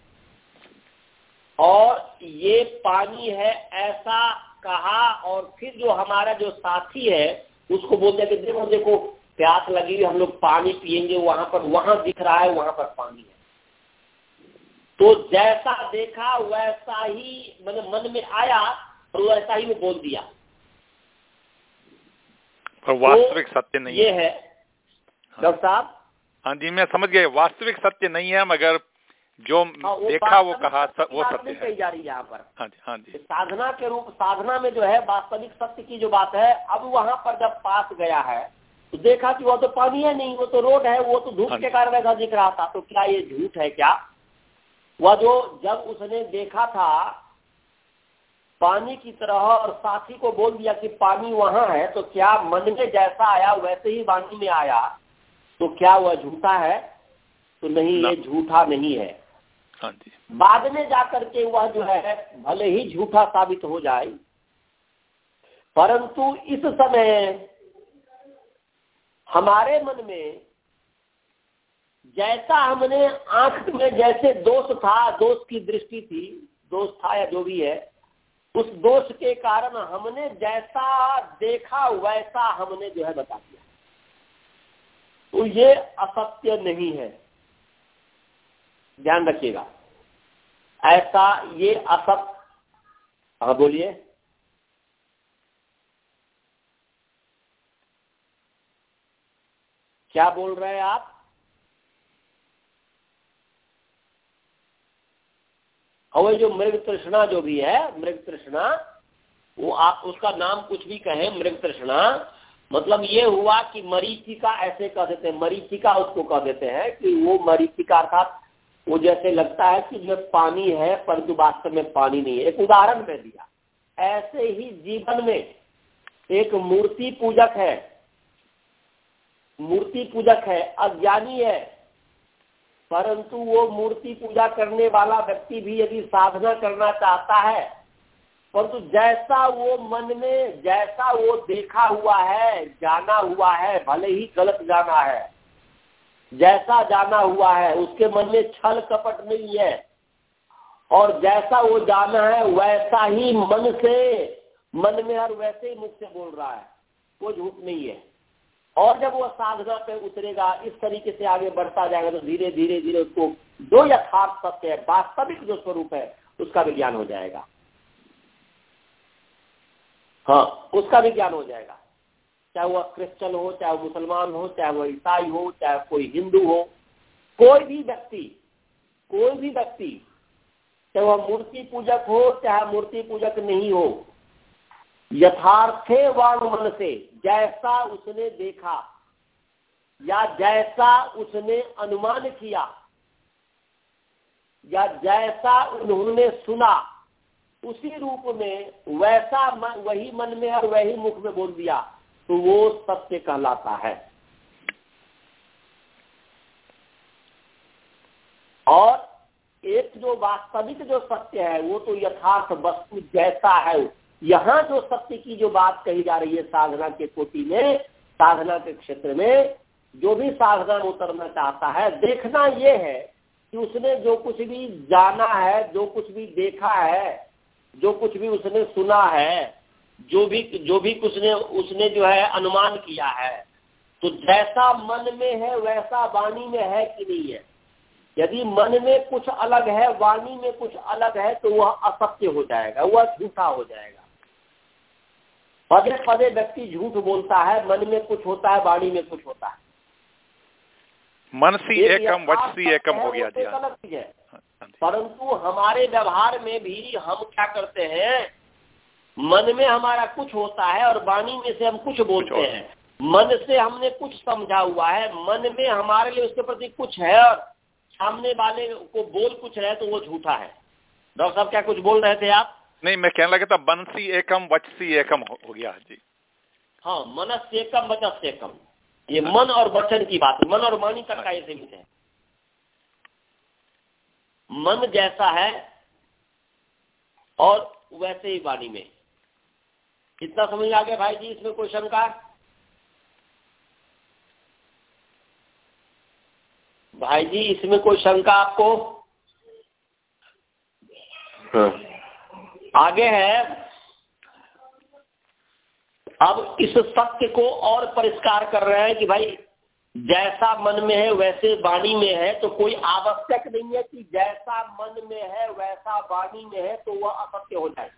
और ये पानी है ऐसा कहा और फिर जो हमारा जो साथी है, उसको बोलते हैं कि देखो देखो, प्यास लगी, हम लोग पानी पियेंगे, वहाँ पर, वहाँ दिख रहा है, वहाँ पर पानी है। तो जैसा देखा वैसा ही मतलब मन में आया और वैसा ही वो बोल दिया। पर वास्तविक तो सत्य नहीं ये है। डॉक्टर साहब? हाँ जी मैं समझ गया वास्तविक सत्य नहीं है मगर जो हाँ, वो देखा वो कहा स, वो सत्य है। जा रही है यहाँ पर। हाँ जी हाँ जी। साधना के रूप साधना में जो है वास्तविक सत्य की जो बात है अब वहाँ पर जब पास गया है तो देखा कि वो तो पानी है नहीं वो तो रोड है वो तो धूप हाँ के कारण ऐसा दिख रहा था तो क्या ये झूठ है क्या? वह जो जब उसने देखा था पानी की तरह और साथी को बोल दिया कि पानी वहाँ है तो क्या मन में जैसा आया वैसे ही वाणी में आया? तो क्या वह झूठा है? तो नहीं ये झूठा नहीं है। हाँ बाद में जाकर के वह जो है भले ही झूठा साबित हो जाए परंतु इस समय हमारे मन में जैसा हमने आँख में जैसे दोष था, दोष की दृष्टि थी, दोष था या जो भी है, उस दोष के कारण हमने जैसा देखा, वैसा हमने जो है बता दिया। तो ये असत्य नहीं है। ध्यान रखिएगा। ऐसा ये असत हाँ बोलिए। क्या बोल रहे हैं आप? और जो मृग तृष्णा जो भी है, मृग तृष्णा, वो आप उसका नाम कुछ भी कहें, मृग तृष्णा मतलब ये हुआ कि मरीचिका ऐसे कह देते हैं, मरीचिका उसको कह देते हैं कि वो मरीचिका अर्थात वो जैसे लगता है कि जो पानी है, परंतु वास्तव में पानी नहीं है। एक उदाहरण में दिया। ऐसे ही जीवन में एक मूर्ति पूजक है, मूर्ति पूजक है, अज्ञानी है परंतु वो मूर्ति पूजा करने वाला व्यक्ति भी यदि साधना करना चाहता है, परंतु जैसा वो मन में, जैसा वो देखा हुआ है, जाना हुआ है, भले ही गलत जाना है, जैसा जाना हुआ है, उसके मन में छल कपट नहीं है, और जैसा वो जाना है, वैसा ही मन से, मन में हर वैसे ही मुख से बोल रहा है, कोई झूठ नहीं है। और जब वो साधना पे उतरेगा, इस तरीके से आगे बढ़ता जाएगा तो धीरे धीरे धीरे उसको जो यथार्थ सत्य है, वास्तविक जो स्वरूप है, उसका भी ज्ञान हो जाएगा। हाँ उसका भी ज्ञान हो जाएगा। चाहे वह क्रिश्चियन हो, चाहे वो मुसलमान हो, चाहे वह ईसाई हो, चाहे कोई हिंदू हो, कोई भी व्यक्ति, कोई भी व्यक्ति, चाहे वह मूर्ति पूजक हो, चाहे मूर्ति पूजक नहीं हो यथार्थे वाण मन से जैसा उसने देखा या जैसा उसने अनुमान किया या जैसा उन्होंने सुना उसी रूप में वैसा मन, वही मन में और वही मुख में बोल दिया तो वो सत्य कहलाता है। और एक जो वास्तविक जो सत्य है वो तो यथार्थ वस्तु जैसा है। यहाँ जो सत्य की जो बात कही जा रही है साधना के कोटि में, साधना के क्षेत्र में, जो भी साधना उतरना चाहता है, देखना ये है कि उसने जो कुछ भी जाना है, जो कुछ भी देखा है, जो कुछ भी उसने सुना है, जो भी जो भी उसने उसने जो है अनुमान किया है तो जैसा मन में है, वैसा वाणी में है कि नहीं है। यदि मन में कुछ अलग है, वाणी में कुछ अलग है तो वह असत्य हो जाएगा, वह झूठा हो जाएगा। पदे पदे व्यक्ति झूठ बोलता है मन में कुछ होता है वाणी में कुछ होता है। मनसी एकम वचसी एकम हो गया जी है। हाँ, हाँ परंतु हमारे व्यवहार में भी हम क्या करते हैं मन में हमारा कुछ होता है और वाणी में से हम कुछ बोलते हैं। मन से हमने कुछ समझा हुआ है मन में हमारे लिए उसके प्रति कुछ है और सामने वाले को बोल कुछ रहे तो वो झूठा है। डॉक्टर साहब क्या कुछ बोल रहे थे आप? नहीं मैं कहने लगा था बनसी एकम वचसी एकम हो, हो गया जी। हाँ मनस एकम वचस एकम। ये मन और वचन की बात मन और वाणी तक का ये सीमित है। मन जैसा है और वैसे ही वाणी में। कितना समझ आ गया भाई जी इसमें कोई शंका? भाई जी इसमें कोई शंका आपको? हाँ। आगे है। अब इस सत्य को और परिष्कार कर रहे हैं कि भाई, जैसा मन में है वैसे वाणी में है तो कोई आवश्यक नहीं है कि जैसा मन में है वैसा वाणी में है तो वह असत्य हो जाए।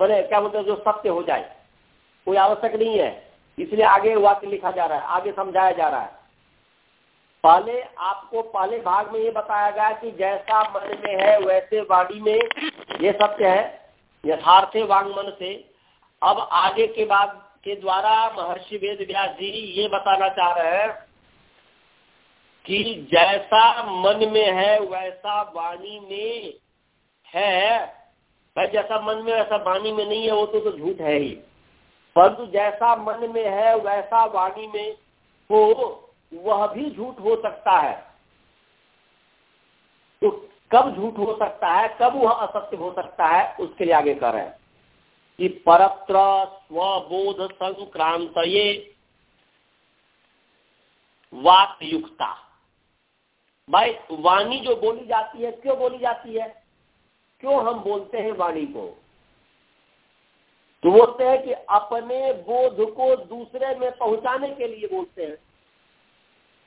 बोले, क्या बोलते जो सत्य हो जाए? कोई आवश्यक नहीं है। इसलिए आगे वाक्य लिखा जा रहा है, आगे समझाया जा रहा है। पहले आपको, पहले भाग में ये बताया गया कि जैसा मन में है वैसे वाणी में ये सत्य है। यथार्थ वांग मन से। अब आगे के बाद के द्वारा महर्षि वेद व्यास जी ये बताना चाह रहे हैं कि जैसा मन में है वैसा वाणी में है। भाई जैसा मन में वैसा वाणी में नहीं है वो तो, तो झूठ है ही। परंतु जैसा मन में है वैसा वाणी में हो वह भी झूठ हो सकता है। तो कब झूठ हो सकता है, कब वह असत्य हो सकता है, उसके लिए आगे कर रहे हैं कि परत्र स्वबोध संक्रांत ये वाक युक्ता भाई, वाणी जो बोली जाती है, क्यों बोली जाती है? क्यों हम बोलते हैं वाणी को? तो बोलते हैं कि अपने बोध को दूसरे में पहुँचाने के लिए बोलते हैं।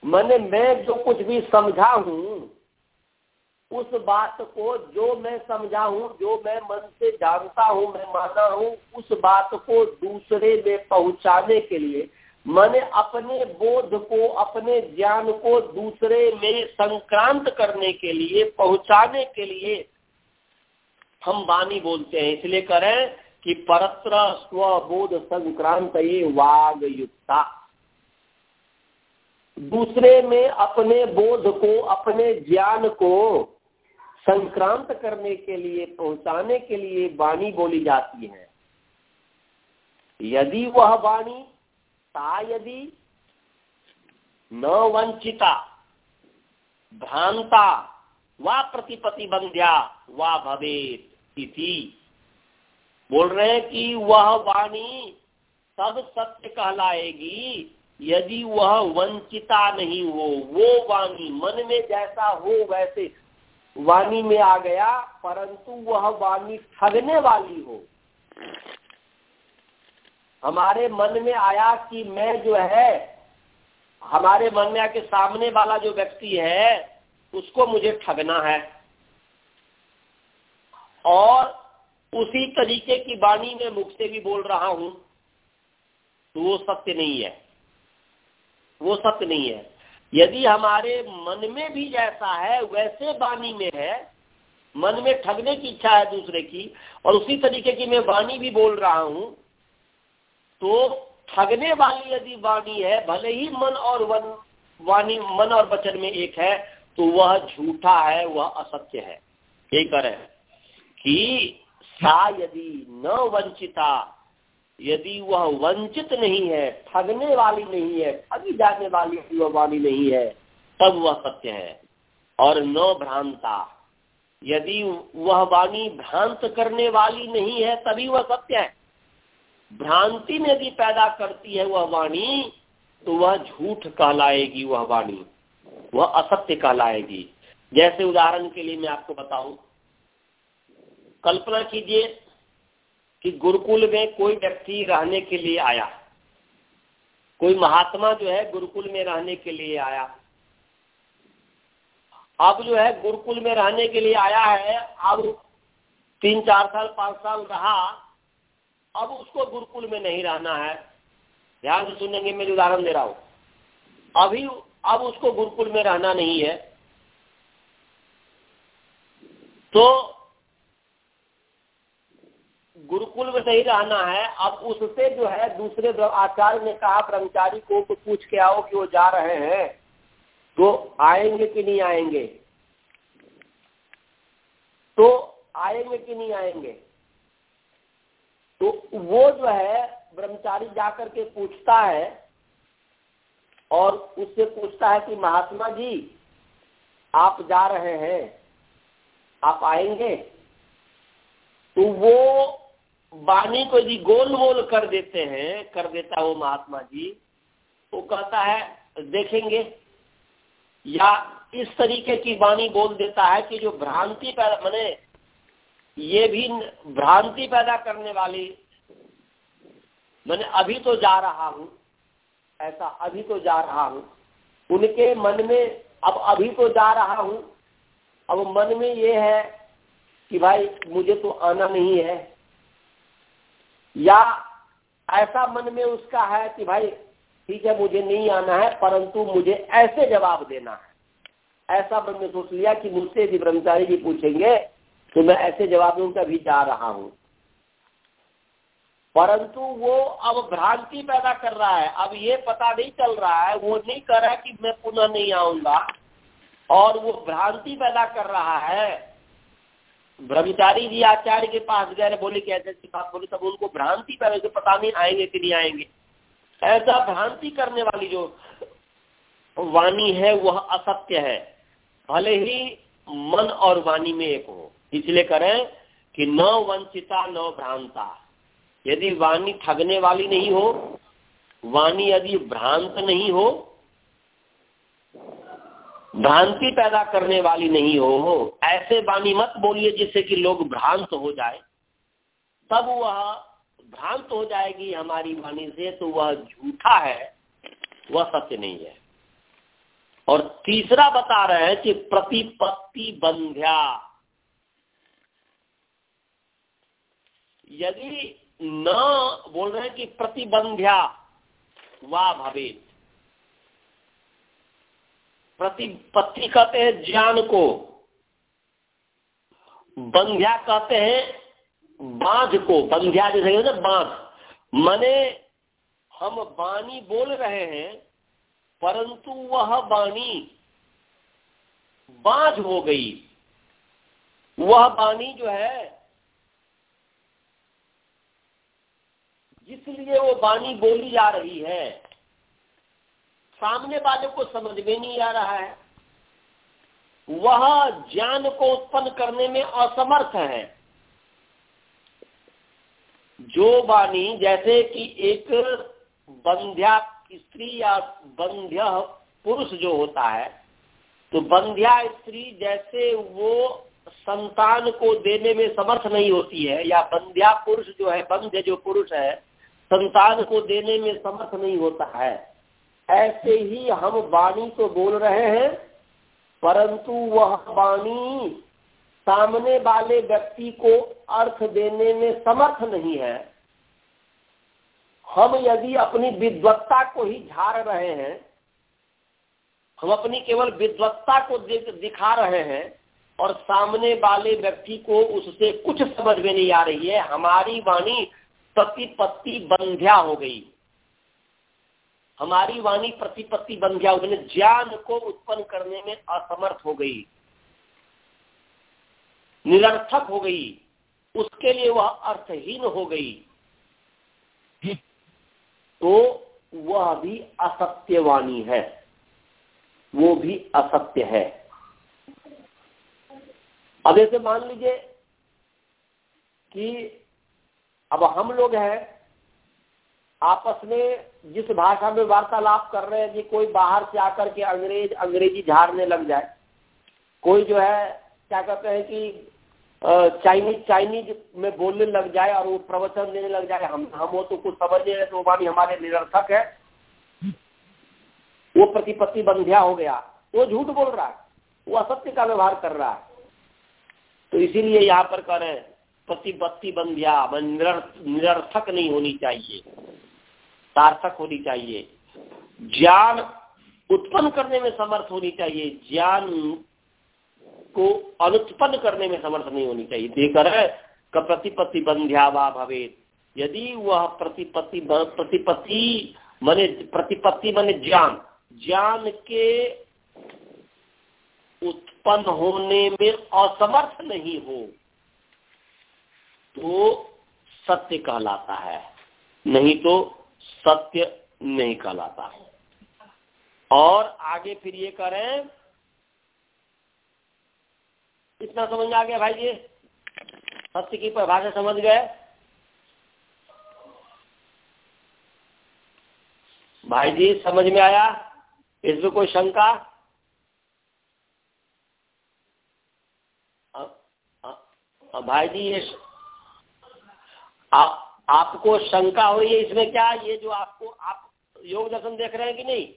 मैंने, मैं जो कुछ भी समझा हूँ उस बात को जो मैं समझा हूँ, जो मैं मन से जानता हूँ, मैं माना हूँ, उस बात को दूसरे में पहुँचाने के लिए मैंने अपने बोध को, अपने ज्ञान को दूसरे में संक्रांत करने के लिए, पहुँचाने के लिए हम वाणी बोलते हैं। इसलिए करें कि परत्र स्वबोध संक्रांत ये वाग युक्ता। दूसरे में अपने बोध को, अपने ज्ञान को संक्रांत करने के लिए, पहुँचाने के लिए वाणी बोली जाती है। यदि वह वाणी ता यदि न वंचिता, भ्रांता व प्रतिपति बंध्या व भवेत इति। बोल रहे हैं कि वह वाणी सब सत्य कहलाएगी, यदि वह वंचिता नहीं हो, वो वाणी मन में जैसा हो वैसे वाणी में आ गया, परंतु वह वाणी ठगने वाली हो। हमारे मन में आया कि मैं जो है, हमारे मन में आके सामने वाला जो व्यक्ति है, उसको मुझे ठगना है। और उसी तरीके की वाणी में मुख से भी बोल रहा हूँ तो वो सत्य नहीं है। वो सत्य नहीं है। यदि हमारे मन में भी जैसा है, वैसे वाणी में है, मन में ठगने की इच्छा है दूसरे की, और उसी तरीके की मैं वाणी भी बोल रहा हूँ तो ठगने वाली यदि वाणी है, भले ही मन और वन, वाणी, मन और वचन में एक है तो वह झूठा है, वह असत्य है। यही करें कि सा यदि न वंचिता यदि वह वंचित नहीं है, ठगने वाली नहीं है, ठगी जाने वाली वह वाणी नहीं है, तब वह सत्य है। और न भ्रांता। यदि वह वाणी भ्रांत करने वाली नहीं है, तभी वह सत्य है। भ्रांति में यदि पैदा करती है वह वाणी तो वह झूठ कहलाएगी वह वाणी। वह असत्य कहलाएगी। जैसे उदाहरण के लिए मैं आपको बताऊँ। कल्पना कीजिए कि गुरुकुल में कोई व्यक्ति रहने के लिए आया। कोई महात्मा जो है गुरुकुल में रहने के लिए आया। अब जो है गुरुकुल में रहने के लिए आया है, अब तीन चार साल, पाँच साल रहा, अब उसको गुरुकुल में नहीं रहना है। ध्यान से सुनेंगे, मेरी उदाहरण दे रहा हूँ। अभी अब उसको गुरुकुल में रहना नहीं है। तो गुरुकुल में नहीं रहना है, अब उससे जो है दूसरे आचार्य ने कहा, ब्रह्मचारी को तो पूछ के आओ कि वो जा रहे हैं। तो आएँगे कि नहीं आएँगे? तो आएँगे कि नहीं आएँगे? तो वो जो है, ब्रह्मचारी जाकर के पूछता है और उससे पूछता है कि, महात्मा जी, आप जा रहे हैं, आप आएँगे? तो वो वाणी को यदि गोल गोल कर देते हैं, कर देता वो महात्मा जी, वो कहता है, देखेंगे। या इस तरीके की वाणी बोल देता है कि जो भ्रांति पैदा, मैंने ये भी भ्रांति पैदा करने वाली, मैंने अभी तो जा रहा हूँ, ऐसा अभी तो जा रहा हूँ, उनके मन में अब अभी तो जा रहा हूँ, अब मन में ये है कि भाई मुझे तो आना नहीं है। या ऐसा मन में उसका है कि भाई ठीक है मुझे नहीं आना है, परंतु मुझे ऐसे जवाब देना है। ऐसा मन में सोच लिया कि मुझसे यदि ब्रह्मचारी जी पूछेंगे तो मैं ऐसे जवाब दूँगा भी जा रहा हूँ। परंतु वो अब भ्रांति पैदा कर रहा है। अब ये पता नहीं चल रहा है, वो नहीं कर रहा है कि मैं पुनः नहीं आऊँगा। और वो भ्रांति पैदा कर रहा है ब्रह्मचारी जी आचार्य के पास गए बोले कि ऐसे बात बोले, तब उनको भ्रांति पैदा पता नहीं आएँगे कि नहीं आएँगे। ऐसा भ्रांति करने वाली जो वाणी है, वह असत्य है। भले ही मन और वाणी में एक हो। इसलिए करें कि न वंचिता, न भ्रांता। यदि वाणी ठगने वाली नहीं हो, वाणी यदि भ्रांत नहीं हो भ्रांति पैदा करने वाली नहीं हो ऐसे वाणी मत बोलिए जिससे कि लोग भ्रांत हो जाए। तब वह भ्रांत हो जाएगी हमारी वाणी से तो वह झूठा है, वह सत्य नहीं है। और तीसरा बता रहे हैं कि प्रतिपत्ति बंध्या। यदि न बोल रहे हैं कि प्रतिबंध्या, वा भवे प्रतिपत्ति कहते हैं ज्ञान को। बंध्या कहते हैं बाँध को। बंध्या जैसे ना, बाँध। मने हम बाणी बोल रहे हैं, परंतु वह बाणी बांझ हो गई। वह बाणी जो है, जिसलिए वो बाणी बोली जा रही है सामने वाले को समझ में नहीं आ रहा है। वह ज्ञान को उत्पन्न करने में असमर्थ है। जो वाणी, जैसे कि एक बंध्या स्त्री या बंध्य पुरुष जो होता है तो बंध्या स्त्री जैसे वो संतान को देने में समर्थ नहीं होती है, या बंध्या पुरुष जो है, बंध्य जो पुरुष है, संतान को देने में समर्थ नहीं होता है। ऐसे ही हम वाणी तो बोल रहे हैं, परंतु वह वाणी सामने वाले व्यक्ति को अर्थ देने में समर्थ नहीं है। हम यदि अपनी विद्वत्ता को ही झाड़ रहे हैं, हम अपनी केवल विद्वत्ता को दिखा रहे हैं, और सामने वाले व्यक्ति को उससे कुछ समझ में नहीं आ रही है, हमारी वाणी प्रतिपत्ति बंध्या हो गई। हमारी वाणी प्रतिपत्ति बन गया गई ज्ञान को उत्पन्न करने में असमर्थ हो गई। निरर्थक हो गई। उसके लिए वह अर्थहीन हो गई। तो वह भी असत्य वाणी है। वो भी असत्य है। अब ऐसे मान लीजिए कि अब हम लोग हैं आपस में जिस भाषा में वार्तालाप कर रहे हैं कि कोई बाहर से आकर के अंग्रेज़, अंग्रेज़ी झाड़ने लग जाए। कोई जो है, क्या कहते हैं कि चाइनीज़ चाइनीज़ में बोलने लग जाए और वो प्रवचन देने लग जाए। हम हम वो तो कुछ समझ नहीं रहे तो वाणी हमारे निरर्थक है। वो प्रतिपत्ति बंध्या हो गया। वो झूठ बोल रहा है। वो असत्य का व्यवहार कर रहा है। तो इसीलिए यहाँ पर कह रहे हैं, प्रतिपत्ति बंध्या, निरर्थक नहीं होनी चाहिए। सार्थक होनी चाहिए। ज्ञान उत्पन्न करने में समर्थ होनी चाहिए। ज्ञान को अनुत्पन्न करने में समर्थ नहीं होनी चाहिए। देकर प्रतिपत्ति बंध्यावा भवे यदि वह प्रतिपत्ति प्रतिपत्ति मने प्रतिपत्ति मने ज्ञान। ज्ञान के उत्पन्न होने में असमर्थ नहीं हो तो सत्य कहलाता है। नहीं तो सत्य नहीं कहलाता। है और आगे फिर ये करें इतना समझ में आ गया भाई जी? सत्य की परिभाषा समझ गए? भाई जी समझ में आया? इसमें कोई शंका? आ, आ, आ, भाई जी ये आ, आपको शंका हो है इसमें क्या, ये जो आपको, आप योग दर्शन देख रहे हैं कि नहीं?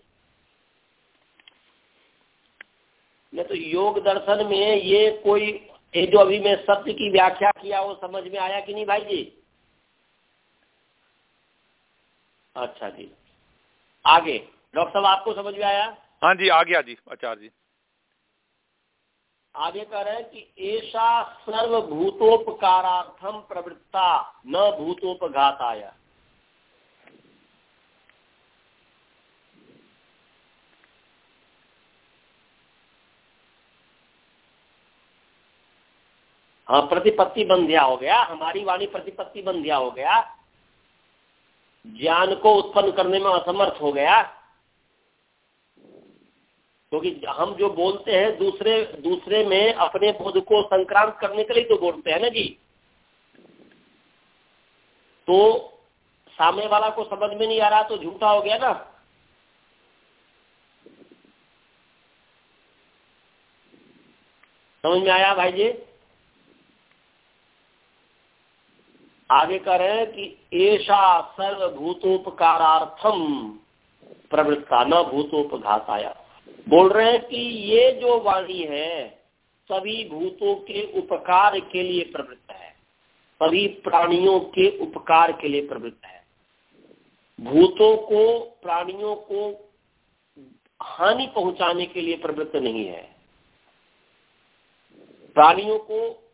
नहीं तो योग दर्शन में ये कोई, ये जो अभी मैं सत्य की व्याख्या किया, वो समझ में आया कि नहीं भाई जी? अच्छा जी। आगे, डॉक्टर साहब, आपको समझ में आया? हाँ जी, आ गया जी, आचार्य जी। आगे कह रहे हैं कि ऐसा सर्वभूतोपकारार्थम प्रवृत्ता न भूतोपघाताया। हाँ प्रतिपत्ति बंध्या हो गया, हमारी वाणी प्रतिपत्ति बंध्या हो गया, ज्ञान को उत्पन्न करने में असमर्थ हो गया। क्योंकि हम जो बोलते हैं दूसरे दूसरे में अपने बोध को संक्रांत करने के लिए तो बोलते हैं ना जी। तो सामने वाला को समझ में नहीं आ रहा तो झूठा हो गया ना। समझ में आया भाई जी? आगे कह रहे हैं कि ऐसा सर्वभूतोपकारार्थम प्रवृत्ता, न भूतोपघाताया। बोल रहे हैं कि ये जो वाणी है, सभी भूतों के उपकार के लिए प्रवृत्त है। सभी प्राणियों के उपकार के लिए प्रवृत्त है। भूतों को, प्राणियों को हानि पहुँचाने के लिए प्रवृत्त नहीं है। प्राणियों को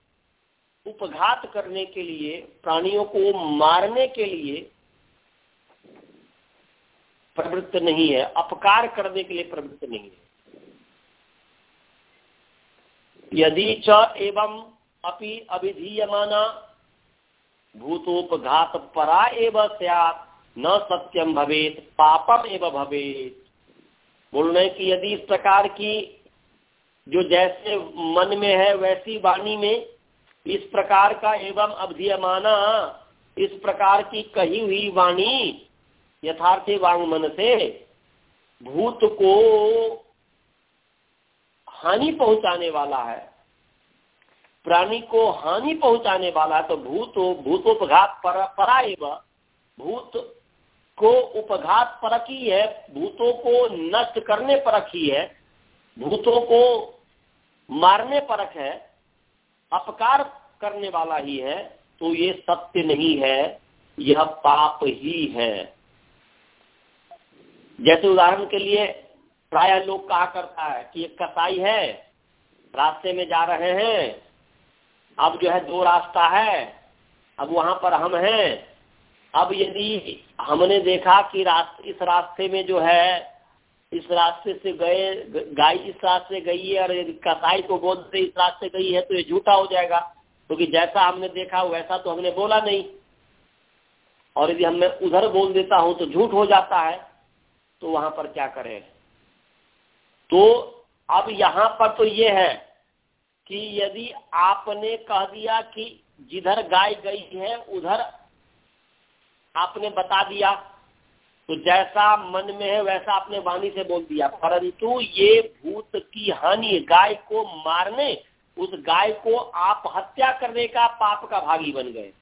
उपघात करने के लिए, प्राणियों को मारने के लिए प्रवृत्त नहीं है, अपकार करने के लिए प्रवृत्त नहीं है। यदि च एवं अपि अभिधीयमाना, भूतोपघात परा एव सैत न सत्यम भवेत, पापम एवं भवेत। बोल रहे कि यदि इस प्रकार की जो जैसे मन में है, वैसी वाणी में इस प्रकार का एवं अवधियमाना इस प्रकार की कही हुई वाणी यथार्थ वांगमन से भूत को हानि पहुँचाने वाला है। प्राणी को हानि पहुँचाने वाला तो भूत भूतोपघात पर, पराएव। भूत को उपघात परक ही है भूतों को नष्ट करने परक ही है भूतों को मारने परक है अपकार करने वाला ही है तो ये सत्य नहीं है यह पाप ही है। जैसे उदाहरण के लिए, प्राय लोग कहा करता है कि एक कसाई है, रास्ते में जा रहे हैं, अब जो है दो रास्ता है, अब वहाँ पर हम हैं। अब यदि हमने देखा कि रास्ते इस रास्ते में जो है, इस रास्ते से गए, गाय इस रास्ते गई है, और यदि कसाई को बोलते इस रास्ते गई है तो ये झूठा हो जाएगा, क्योंकि तो जैसा हमने देखा, वैसा तो हमने बोला नहीं। और यदि हम उधर बोल देता हूँ तो झूठ हो जाता है। तो वहाँ पर क्या करें? तो अब यहाँ पर तो ये है कि यदि आपने कह दिया कि जिधर गाय गई है, उधर आपने बता दिया तो जैसा मन में है वैसा आपने वाणी से बोल दिया। परंतु ये भूत की हानि, गाय को मारने, उस गाय को आप हत्या करने का पाप का भागी बन गए।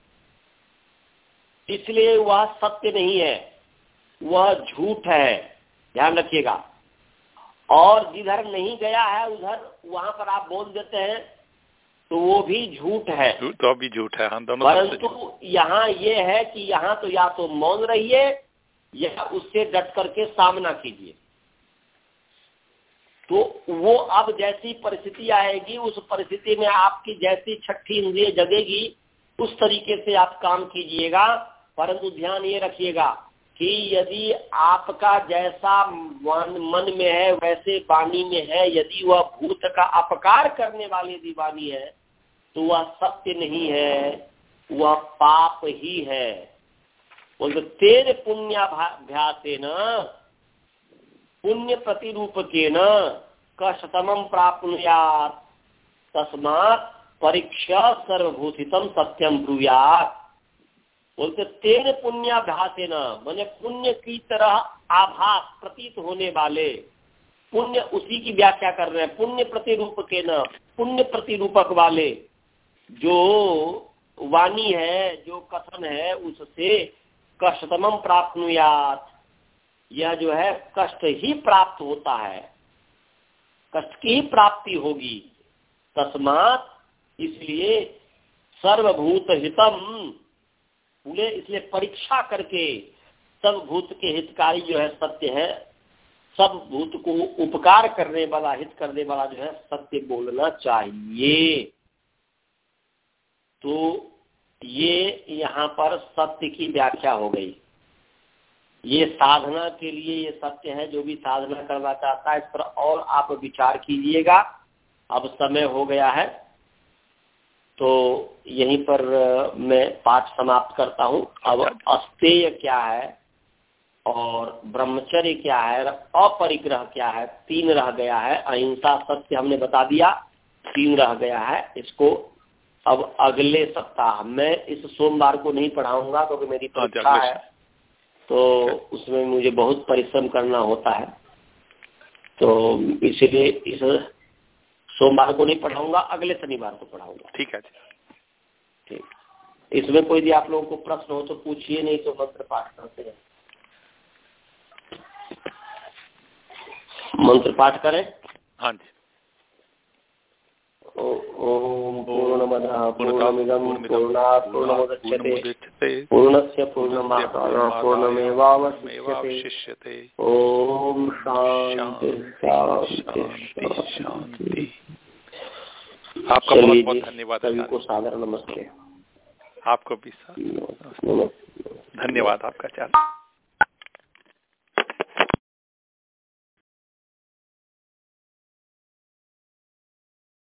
इसलिए वह सत्य नहीं है। वह झूठ है। ध्यान रखिएगा। और जिधर नहीं गया है उधर वहाँ पर आप बोल देते हैं तो वो भी झूठ है। तो भी झूठ है हाँ दोनों परंतु यहाँ ये है कि यहाँ तो या तो मौन रहिए या उससे डट करके सामना कीजिए। तो वो अब जैसी परिस्थिति आएगी उस परिस्थिति में आपकी जैसी छठी इंद्रिय जगेगी उस तरीके से आप काम कीजिएगा। परंतु ध्यान ये रखिएगा कि यदि आपका जैसा मन मन में है, वैसे वाणी में है, यदि वह भूत का अपकार करने वाली यदि वाणी है तो वह सत्य नहीं है, वह पाप ही है। बोलते तेरे पुण्याभ्यास न पुण्य प्रतिरूप के न कशतम प्राप्त तस्मात परीक्षा सर्वभूतितम सत्यम ब्रुयात। बोलते, तेरे पुण्याभ्यास न मैंने पुण्य की तरह आभास प्रतीत होने वाले। पुण्य उसी की व्याख्या कर रहे हैं। पुण्य प्रतिरूप के न पुण्य प्रतिरूपक वाले। जो वाणी है, जो कथन है, उससे कष्टतम प्राप्त नुयात यह जो है, कष्ट ही प्राप्त होता है। कष्ट की ही प्राप्ति होगी। तस्मात इसलिए सर्वभूत हितम बोले इसलिए परीक्षा करके सब भूत के हितकारी जो है सत्य है, सब भूत को उपकार करने वाला, हित करने वाला जो है सत्य बोलना चाहिए। तो ये यहाँ पर सत्य की व्याख्या हो गई। ये साधना के लिए ये सत्य है, जो भी साधना करना चाहता है, इस पर और आप विचार कीजिएगा। अब समय हो गया है। तो यहीं पर मैं पाठ समाप्त करता हूँ। अब अच्छा। अस्तेय क्या है और ब्रह्मचर्य क्या है अपरिग्रह क्या है तीन रह गया है। अहिंसा सत्य हमने बता दिया तीन रह गया है। इसको अब अगले सप्ताह मैं इस सोमवार को नहीं पढ़ाऊँगा क्योंकि तो मेरी परीक्षा है। तो उसमें मुझे बहुत परिश्रम करना होता है। तो इसलिए इस सोमवार को नहीं पढ़ाऊँगा अगले शनिवार को पढ़ाऊँगा। ठीक है ठीक। इसमें कोई भी आप लोगों को प्रश्न हो तो पूछिए नहीं तो मंत्र पाठ करते हैं मंत्र पाठ करें? हाँ जी। ओम पूर्णमदः पूर्णमिदं पूर्णात् पूर्णमुदच्यते पूर्णस्य पूर्णमादाय पूर्णमेवावशिष्यते। ओम शांति शांति शांति आपका बहुत बहुत धन्यवाद सभी को सादर नमस्ते। आपको भी धन्यवाद आपका चार